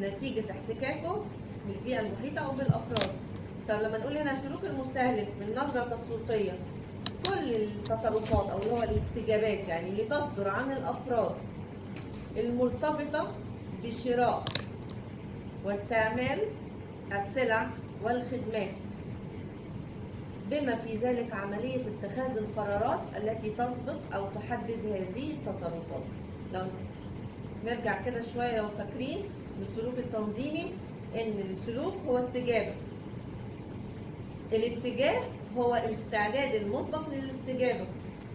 نتيجة احتكاكه بالبيئة المحيطة أو بالأفراد. طب لما نقول هنا سلوك المستهلك من نظره تسويقيه كل التصرفات أو اللي هو الاستجابات يعني اللي تصدر عن الأفراد المرتبطة بشراء واستعمال السلع والخدمات. بما في ذلك عملية اتخاذ القرارات التي تسبق أو تحدد هذه التصرفات. لو نرجع كده شوية لو فاكرين بالسلوك التنظيمي إن السلوك هو استجابة. الاتجاه هو الاستعداد المسبق للاستجابة.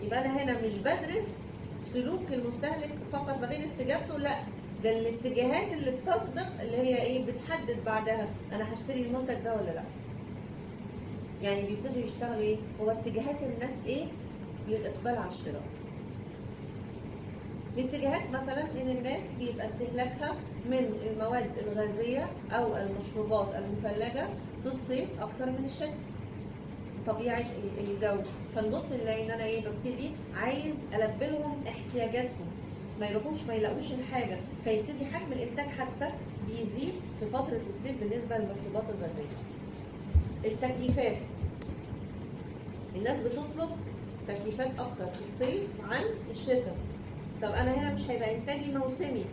يبقى أنا هنا مش بدرس سلوك المستهلك فقط لغير استجابته لا ده الاتجاهات اللي بتسبق اللي هي إيه بتحدد بعدها أنا هشتري المنتج ده ولا لا. يعني بيبتدوا يشتغلوا إيه؟ هو اتجاهات الناس إيه؟ للإقبال على الشراء. الاتجاهات مثلا إن الناس بيبقى استهلاكها من المواد الغازية أو المشروبات المثلجة في الصيف أكتر من الشتاء. طبيعة ال- الجو. فنبص نلاقي إن أنا إيه ببتدي عايز البي لهم احتياجاتهم. ما يروحوش ما يلاقوش الحاجة. فيبتدي حجم الإنتاج حتى بيزيد في فترة الصيف بالنسبة للمشروبات الغازية. التكييفات. الناس بتطلب تكييفات أكتر في الصيف عن الشتاء. طب أنا هنا مش هيبقى إنتاجي موسمي.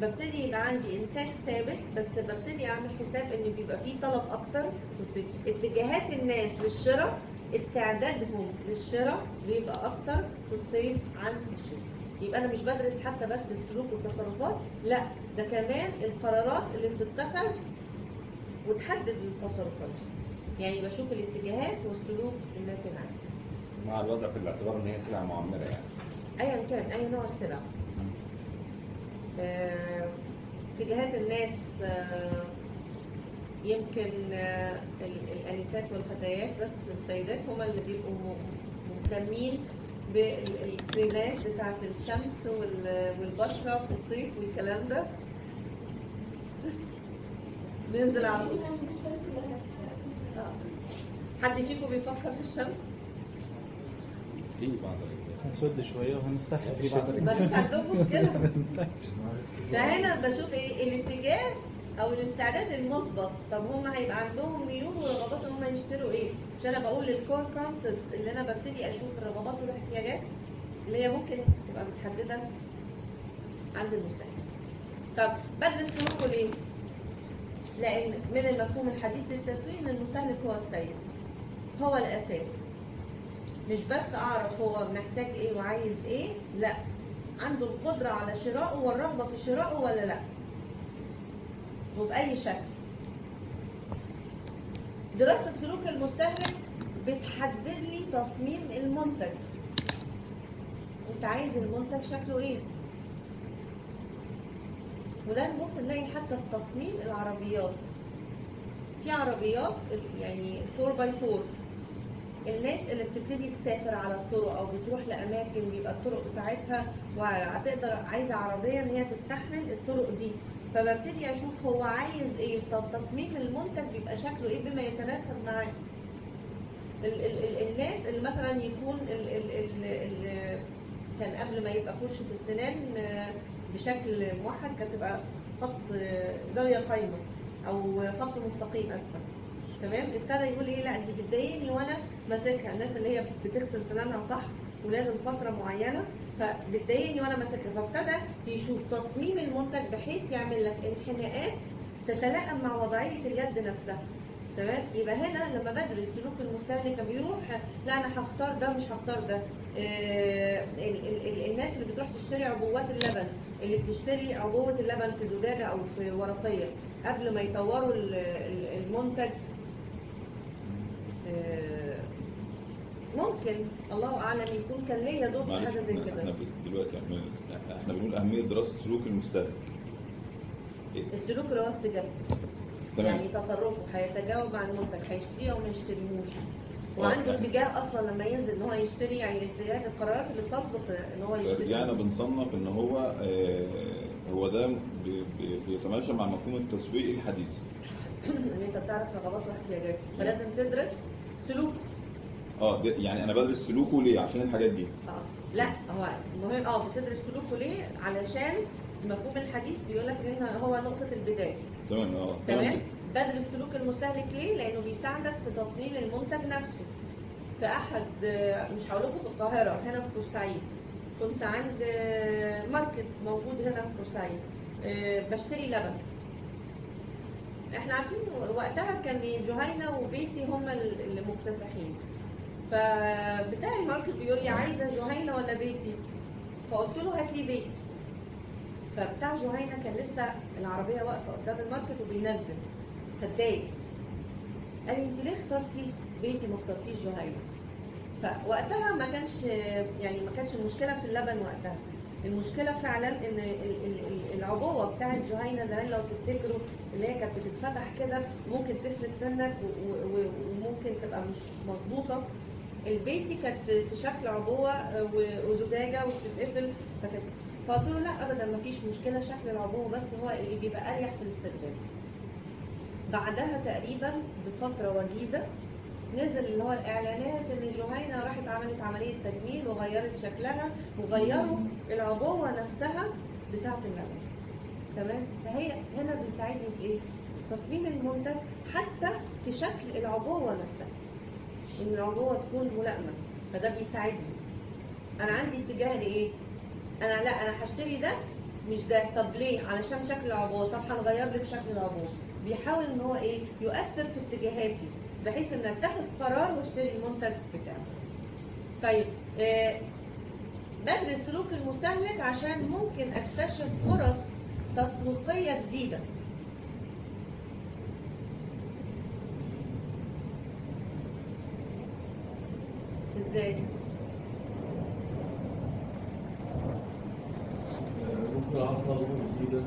ببتدي يبقى عندي إنتاج ثابت بس ببتدي أعمل حساب إن بيبقى فيه طلب أكتر في الصيف. اتجاهات الناس للشراء استعدادهم للشراء بيبقى أكتر في الصيف عن الشتاء. يبقى أنا مش بدرس حتى بس السلوك والتصرفات لا ده كمان القرارات اللي بتتخذ وتحدد التصرفات يعني بشوف الاتجاهات والسلوك الناتج عنها مع الوضع في الاعتبار إن هي سلعة معمرة يعني ايا كان أي نوع السلع آه، اتجاهات الناس آه، يمكن آه، ال- الأنسات والفتيات بس السيدات هما اللي بيبقوا مهتمين بالكريمات بتاعت الشمس وال- والبشرة في الصيف والكلام ده ننزل على طول آه. حد فيكم بيفكر في الشمس؟ في بعض. هنسود شوية وهنفتح في بعض مفيش عندهم مشكلة. فهنا بشوف إيه؟ الاتجاه أو الاستعداد المسبق. طب هم هيبقى عندهم ميول ورغبات إن هم يشتروا إيه؟ مش أنا بقول ال core concepts اللي أنا ببتدي أشوف الرغبات والاحتياجات اللي هي ممكن تبقى متحددة عند المستهلك. طب بدرس سلوكه ليه لأن من المفهوم الحديث للتسويق إن المستهلك هو السيد هو الأساس. مش بس أعرف هو محتاج إيه وعايز إيه لأ. عنده القدرة على شرائه والرغبة في شرائه ولا لأ؟ وباي شكل. دراسة سلوك المستهلك بتحدد لي تصميم المنتج. انت عايز المنتج شكله إيه؟ وده نبص نلاقي حتى في تصميم العربيات. في عربيات يعني 4 باي 4 الناس اللي بتبتدي تسافر على الطرق أو بتروح لأماكن بيبقى الطرق بتاعتها وهتقدر عايزة عربية إن هي تستحمل الطرق دي. فببتدي أشوف هو عايز إيه. تصميم المنتج بيبقى شكله إيه بما يتناسب معاه. ال ال ال الناس اللي مثلا يكون ال ال ال ال كان قبل ما يبقى فرشة السنان آه، بشكل موحد كانت تبقى خط آه، زاوية قايمة أو خط مستقيم أسفل. تمام؟ ابتدى يقول إيه؟ لا دي بتضايقني وأنا ماسكها. الناس اللي هي بتغسل سنانها صح ولازم فترة معينة فبتضايقني وأنا ماسكها. فابتدى يشوف تصميم المنتج بحيث يعمل لك انحناءات تتلائم مع وضعية اليد نفسها. تمام؟ يبقى هنا لما بدرس سلوك المستهلك بيروح لا أنا هختار ده مش هختار ده. آه، ال- ال- ال- الناس اللي بتروح تشتري عبوات اللبن اللي بتشتري عبوة اللبن في زجاجة أو في ورقية قبل ما يطوروا ال- ال- المنتج ممكن الله أعلم يكون كان ليا دور في حاجة زي كده. إحنا دلوقتي إحنا بنقول أهمية دراسة سلوك المستهلك السلوك اللي هو استجابته يعني تصرفه هيتجاوب مع المنتج هيشتريه أو ما يشتريهوش. آه. وعنده اتجاه أصلا لما ينزل إن هو يشتري يعني الاتجاهات القرارات اللي بتسبق إن هو يشتري. رجعنا بنصنف إن هو آه، هو ده بي- بي- بيتماشى مع مفهوم التسويق الحديث. إن أنت بتعرف رغبات واحتياجات فلازم تدرس سلوك آه يعني أنا بدرس سلوكه ليه؟ عشان الحاجات دي. آه لا هو مهم آه بتدرس سلوكه ليه؟ علشان المفهوم الحديث بيقول لك إن هو نقطة البداية. تمام آه. تمام. بدرس سلوك المستهلك ليه؟ لأنه بيساعدك في تصميم المنتج نفسه. في حد مش هقول لكم في القاهرة هنا في بورسعيد. كنت عند market موجود هنا في بورسعيد. آه، بشتري لبن. إحنا عارفين وقتها كان جهينة وبيتي هم اللي مكتسحين. فبتاع ال market بيقول لي عايزة جهينة ولا بيتي؟ فقلت له هات لي بيتي. فبتاع جهينة كان لسه العربية واقفة قدام ال market وبينزل فاتضايق قال لي انت ليه اخترتي بيتي ما اخترتيش جهينة فوقتها ما كانش يعني ما كانش المشكلة في اللبن وقتها المشكلة فعلا إن ال- ال- ال- العبوة بتاعت جهينة زمان لو تفتكروا اللي هي كانت بتتفتح كده ممكن تفلت منك وممكن تبقى مش مظبوطة. البيتي كانت في شكل عبوة وزجاجة وبتتقفل فقلت له لا ابدا ما فيش مشكلة شكل العبوة بس هو اللي بيبقى أريح في الاستخدام. بعدها تقريبا بفترة وجيزة نزل اللي هو الإعلانات إن جهينة راحت عملت عملية تجميل وغيرت شكلها وغيروا العبوة نفسها بتاعة اللبن تمام؟ فهي هنا بيساعدني في إيه؟ تصميم المنتج حتى في شكل العبوة نفسها. إن العبوة تكون ملائمة. فده بيساعدني. أنا عندي اتجاه لإيه؟ أنا لا أنا هشتري ده مش ده. طب ليه؟ علشان شكل العبوة. طب هنغير لك شكل العبوة. بيحاول إن هو إيه؟ يؤثر في اتجاهاتي. بحيث ان اتخذ قرار واشتري المنتج بتاعه طيب آه بدرس سلوك المستهلك عشان ممكن اكتشف فرص تسويقية جديدة. إزاي؟ ممكن أعرف جديده موجوده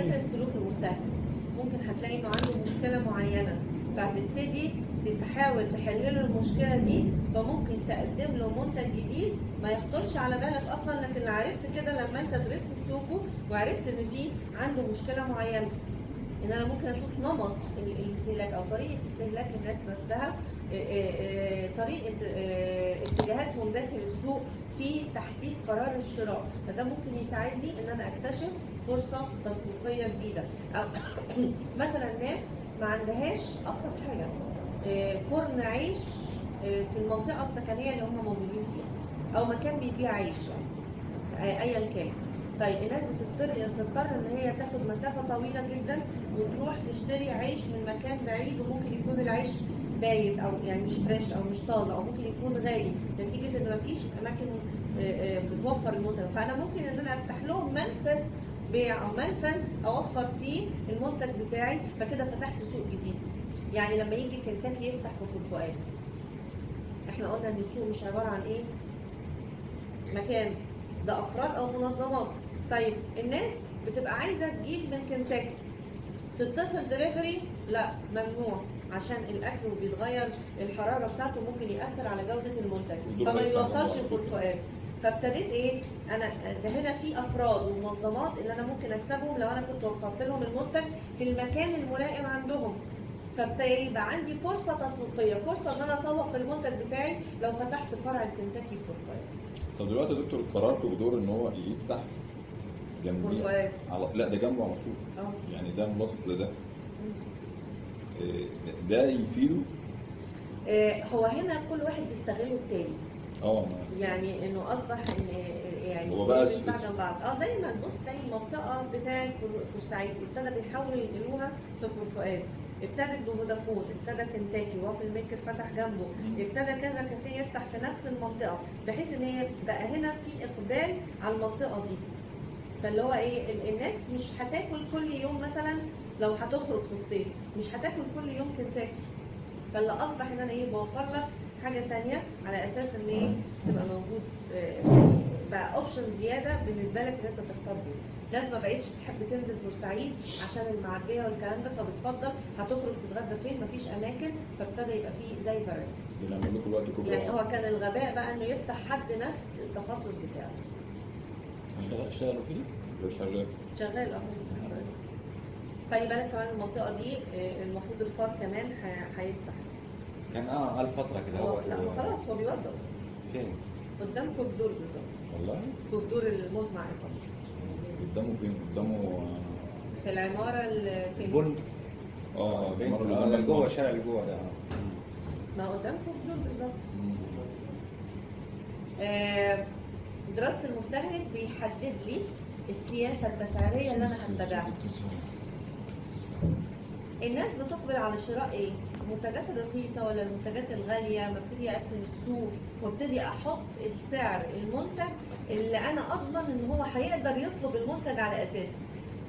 انت جديده لما تدرس سلوك المستهلك ممكن هتلاقي إنه عنده مشكلة معينة فهتبتدي تحاول تحل له المشكلة دي فممكن تقدم له منتج جديد ما يخطرش على بالك أصلا لكن عرفت كده لما أنت درست سلوكه وعرفت إن في عنده مشكلة معينة. ان أنا ممكن أشوف نمط ال- الاستهلاك أو طريقة استهلاك الناس نفسها طريقة اتجاهاتهم داخل السوق في تحديد قرار الشراء. فده ممكن يساعدني إن أنا أكتشف فرصة تسويقية جديدة. أو مثلا ناس ما عندهاش أبسط حاجة آه، فرن عيش آه، في المنطقة السكنية اللي هم موجودين فيها أو مكان بيبيع عيش يعني ايا كان. طيب الناس بتضطر بتضطر إن هي تاخد مسافة طويلة جدا وتروح تشتري عيش من مكان بعيد وممكن يكون العيش بايت أو يعني مش فريش أو مش طازة أو ممكن يكون غالي. نتيجة إن مفيش أماكن بتوفر المنتج. فأنا ممكن إن أنا أفتح لهم منفذ بيع أو منفذ أوفر فيه المنتج بتاعي فكده فتحت سوق جديد. يعني لما يجي كنتاكي يفتح في برتقال إحنا قلنا إن السوق مش عبارة عن إيه؟ مكان. ده أفراد أو منظمات. طيب الناس بتبقى عايزة تجيب من كنتاكي تتصل دليفري؟ لا ممنوع. عشان الأكل بيتغير الحرارة بتاعته ممكن يأثر على جودة المنتج. فما يوصلش البرتقال فابتديت إيه؟ أنا ده هنا في افراد ومنظمات اللي أنا ممكن اكسبهم لو أنا كنت وفرت لهم المنتج في المكان الملائم عندهم. فابتدي يبقى عندي فرصة تسويقية فرصة إن أنا أسوق المنتج بتاعي لو فتحت فرع الكنتاكي في برتقال طب دلوقتي يا دكتور قررتوا بدور إن هو يفتح جنبيه برتقال على لا ده جنبه على طول. يعني ده ملاصق لده. إيه، ده يفيده؟ آه، هو هنا كل واحد بيستغل التاني. آه يعني انه اصبح إن يعني هو بقى بعد بعض. آه زي ما تبص تلاقي المنطقة بتاعت بورسعيد ابتدى بيحاولوا ينقلوها في برتقال ابتدت بفودافون ابتدى كنتاكي وافل ميكر فتح جنبه. ابتدى كذا كافيه يفتح في نفس المنطقة بحيث إن هي بقى هنا في إقبال على المنطقة دي. فاللي هو إيه ال- الناس مش هتاكل كل يوم مثلا لو هتخرج في الصيف مش هتاكل كل يوم كنتاكي. فاللي أصبح إن أنا إيه بوفر لك حاجة تانية على أساس إن إيه تبقى موجود آه، يعني بقى option زيادة بالنسبة لك إن أنت تختار. فيه ناس ما بقتش بتحب تنزل بورسعيد عشان المعدية والكلام ده فبتفضل هتخرج تتغدى فين؟ مفيش أماكن فابتدى يبقى فيه زي فرايتي بنعمل لكم الوقت كله يعني هو كان الغباء بقى إنه يفتح حد نفس التخصص بتاعه. اشتغل- اشتغلوا فيه؟ شغال. شغال اهو خلي بالك. كمان المنطقة دي آه، المفروض الفار كمان هيفتح. كان آه قال فترة كده هو لا هو خلاص هو بيوضب فين؟ قدام كوبدور بالظبط والله كوبدور المصنع القومي قدامه فين؟ قدامه في العمارة التانية آه بين المرة اللي آه، جوه. الشارع اللي جوه ده آه. ما قدام كوبدور بالظبط. آه، دراسة المستهلك بيحدد لي السياسة التسعيريه اللي أنا هتبعها الناس بتقبل على شراء إيه؟ المنتجات الرخيصة ولا المنتجات الغالية؟ ببتدي اقسم السوق وابتدي أحط السعر المنتج اللي أنا أضمن إن هو هيقدر يطلب المنتج على أساسه.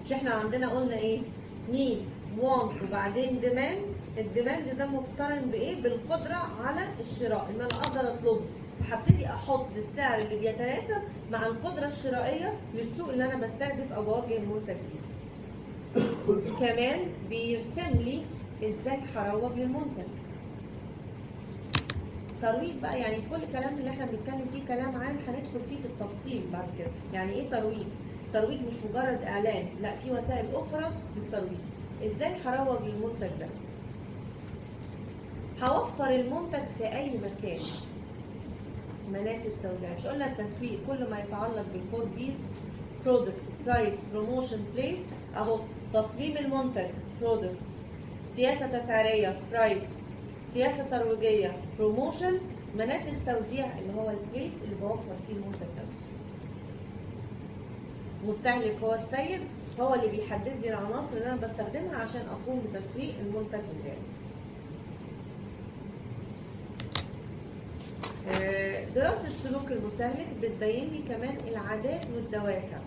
مش إحنا عندنا قلنا إيه؟ need want وبعدين demand ال demand ده مقترن بإيه؟ بالقدرة على الشراء إن أنا أقدر أطلبه. فهبتدي أحط السعر اللي بيتناسب مع القدرة الشرائية للسوق اللي أنا بستهدف أو بوجه المنتج ليه. كمان بيرسم لي إزاي هروج للمنتج. ترويج بقى يعني كل الكلام اللي إحنا بنتكلم فيه كلام عام هندخل فيه في التفصيل بعد كده. يعني إيه ترويج؟ ترويج مش مجرد اعلان لا في وسائل أخرى للترويج. إزاي هروج للمنتج ده؟ هوفر المنتج في أي مكان. منافذ توزيع. مش قلنا التسويق كل ما يتعلق بال four Ps product price promotion place أهو تصميم المنتج product سياسة تسعيريه price سياسة ترويجية. promotion منافذ توزيع اللي هو ال place اللي بوفر فيه المنتج نفسه مستهلك هو السيد هو اللي بيحدد لي العناصر اللي أنا بستخدمها عشان أقوم بتسويق المنتج بتاعي. آه، دراسة سلوك المستهلك بتبين لي كمان العادات والدوافع.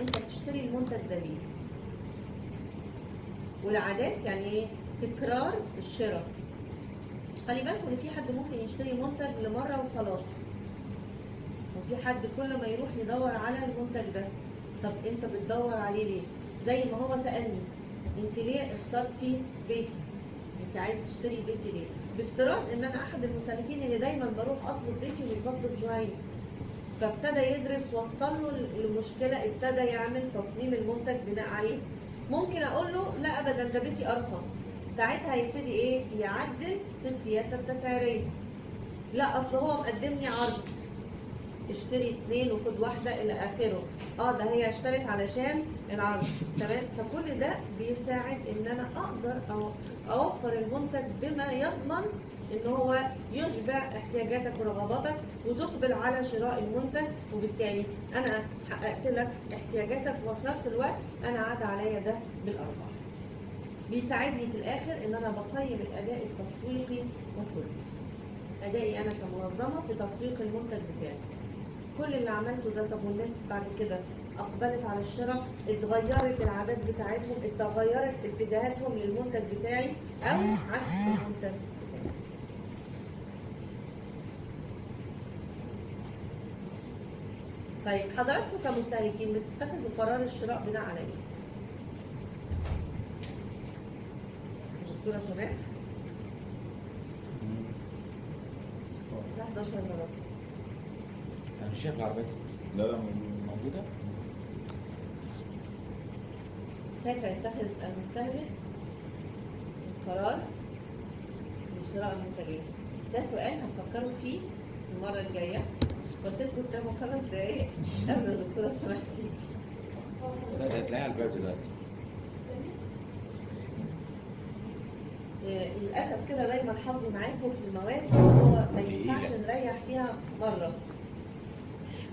أنت بتشتري المنتج ده ليه؟ والعادات يعني إيه تكرار الشراء. خلي بالكم إن في حد ممكن يشتري منتج لمرة وخلاص. وفي حد كل ما يروح يدور على المنتج ده. طب أنت بتدور عليه ليه؟ زي ما هو سألني. أنت ليه اخترتي بيتي؟ أنت عايز تشتري بيتي ليه؟ بافتراض إن أنا أحد المستهلكين اللي دايما بروح أطلب بيتي ومش بطلب جوعين فابتدى يدرس وصل له المشكلة ابتدى يعمل تصميم المنتج بناء عليه. ممكن أقول له لا ابدا ده بيتي أرخص. ساعتها هيبتدي إيه؟ يعدل في السياسة التسعيرية. لا أصل هو مقدم لي عرض. اشتري اتنين وخد واحدة إلى آخره. آه ده هي اشترت علشان العرض. تمام؟ فكل ده بيساعد إن أنا أقدر أوفر المنتج بما يضمن إن هو يشبع احتياجاتك ورغباتك وتقبل على شراء المنتج وبالتالي أنا حققت لك احتياجاتك وفي نفس الوقت أنا عاد عليا ده بالأرباح. بيساعدني في الآخر إن أنا بقيم الأداء التسويقي وكله. أدائي أنا كمنظمة في تسويق المنتج بتاعي. كل اللي عملته ده طب والناس بعد كده أقبلت على الشراء اتغيرت العادات بتاعتهم اتغيرت اتجاهاتهم للمنتج بتاعي أو عكس المنتج طيب حضراتكم كمستهلكين بتتخذوا قرار الشراء بناء على إيه؟ دكتورة سماح؟ الساعة 11 مرة أنا مش شايف العربيات لا لا موجودة كيف يتخذ المستهلك قرار لشراء المنتجين؟ ده سؤال هنفكروا فيه المرة الجاية واسيبكم قدامه خمس دقايق قبل الدكتورة سماح تيجي. لا هتلاقيها على الباب دلوقتي للأسف كده دايما حظي معاكم في المواد هو ما ينفعش نريح فيها مرة.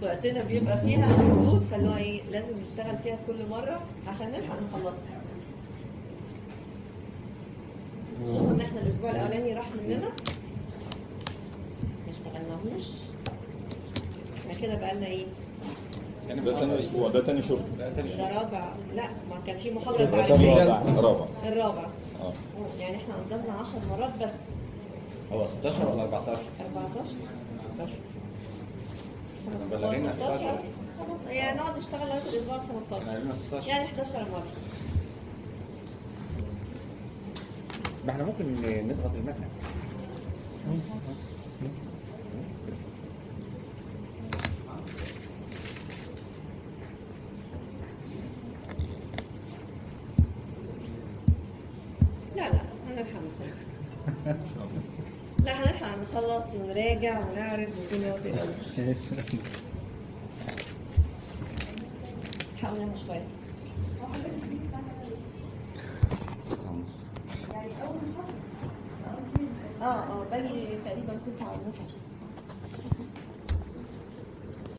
وقتنا بيبقى فيها محدود فاللي هو إيه لازم نشتغل فيها كل مرة عشان نلحق نخلصها. خصوصا ان إحنا الأسبوع الاولاني راح مننا ما اشتغلناهوش كده بقالنا إيه؟ ده تاني أسبوع ده تاني تاني ده رابع. لا ما كان في محاضرة ده تعريفيه رابع رابع الرابع. آه. يعني إحنا قدامنا 10 مرات بس. هو 16 ولا 14 14 16 15 بلغينا 16 خلاص يعني نقعد نشتغل لغاية الأسبوع ال 15 إحنا قلنا 16 يعني 11 مرة. ما إحنا ممكن نضغط المكنة لا لا هنلحق نخلص لا هنلحق نخلص ونراجع ونعرض والدنيا ما تقلقش حاول تسعة ونص. آه آه باجي تقريبا تسعة ونص.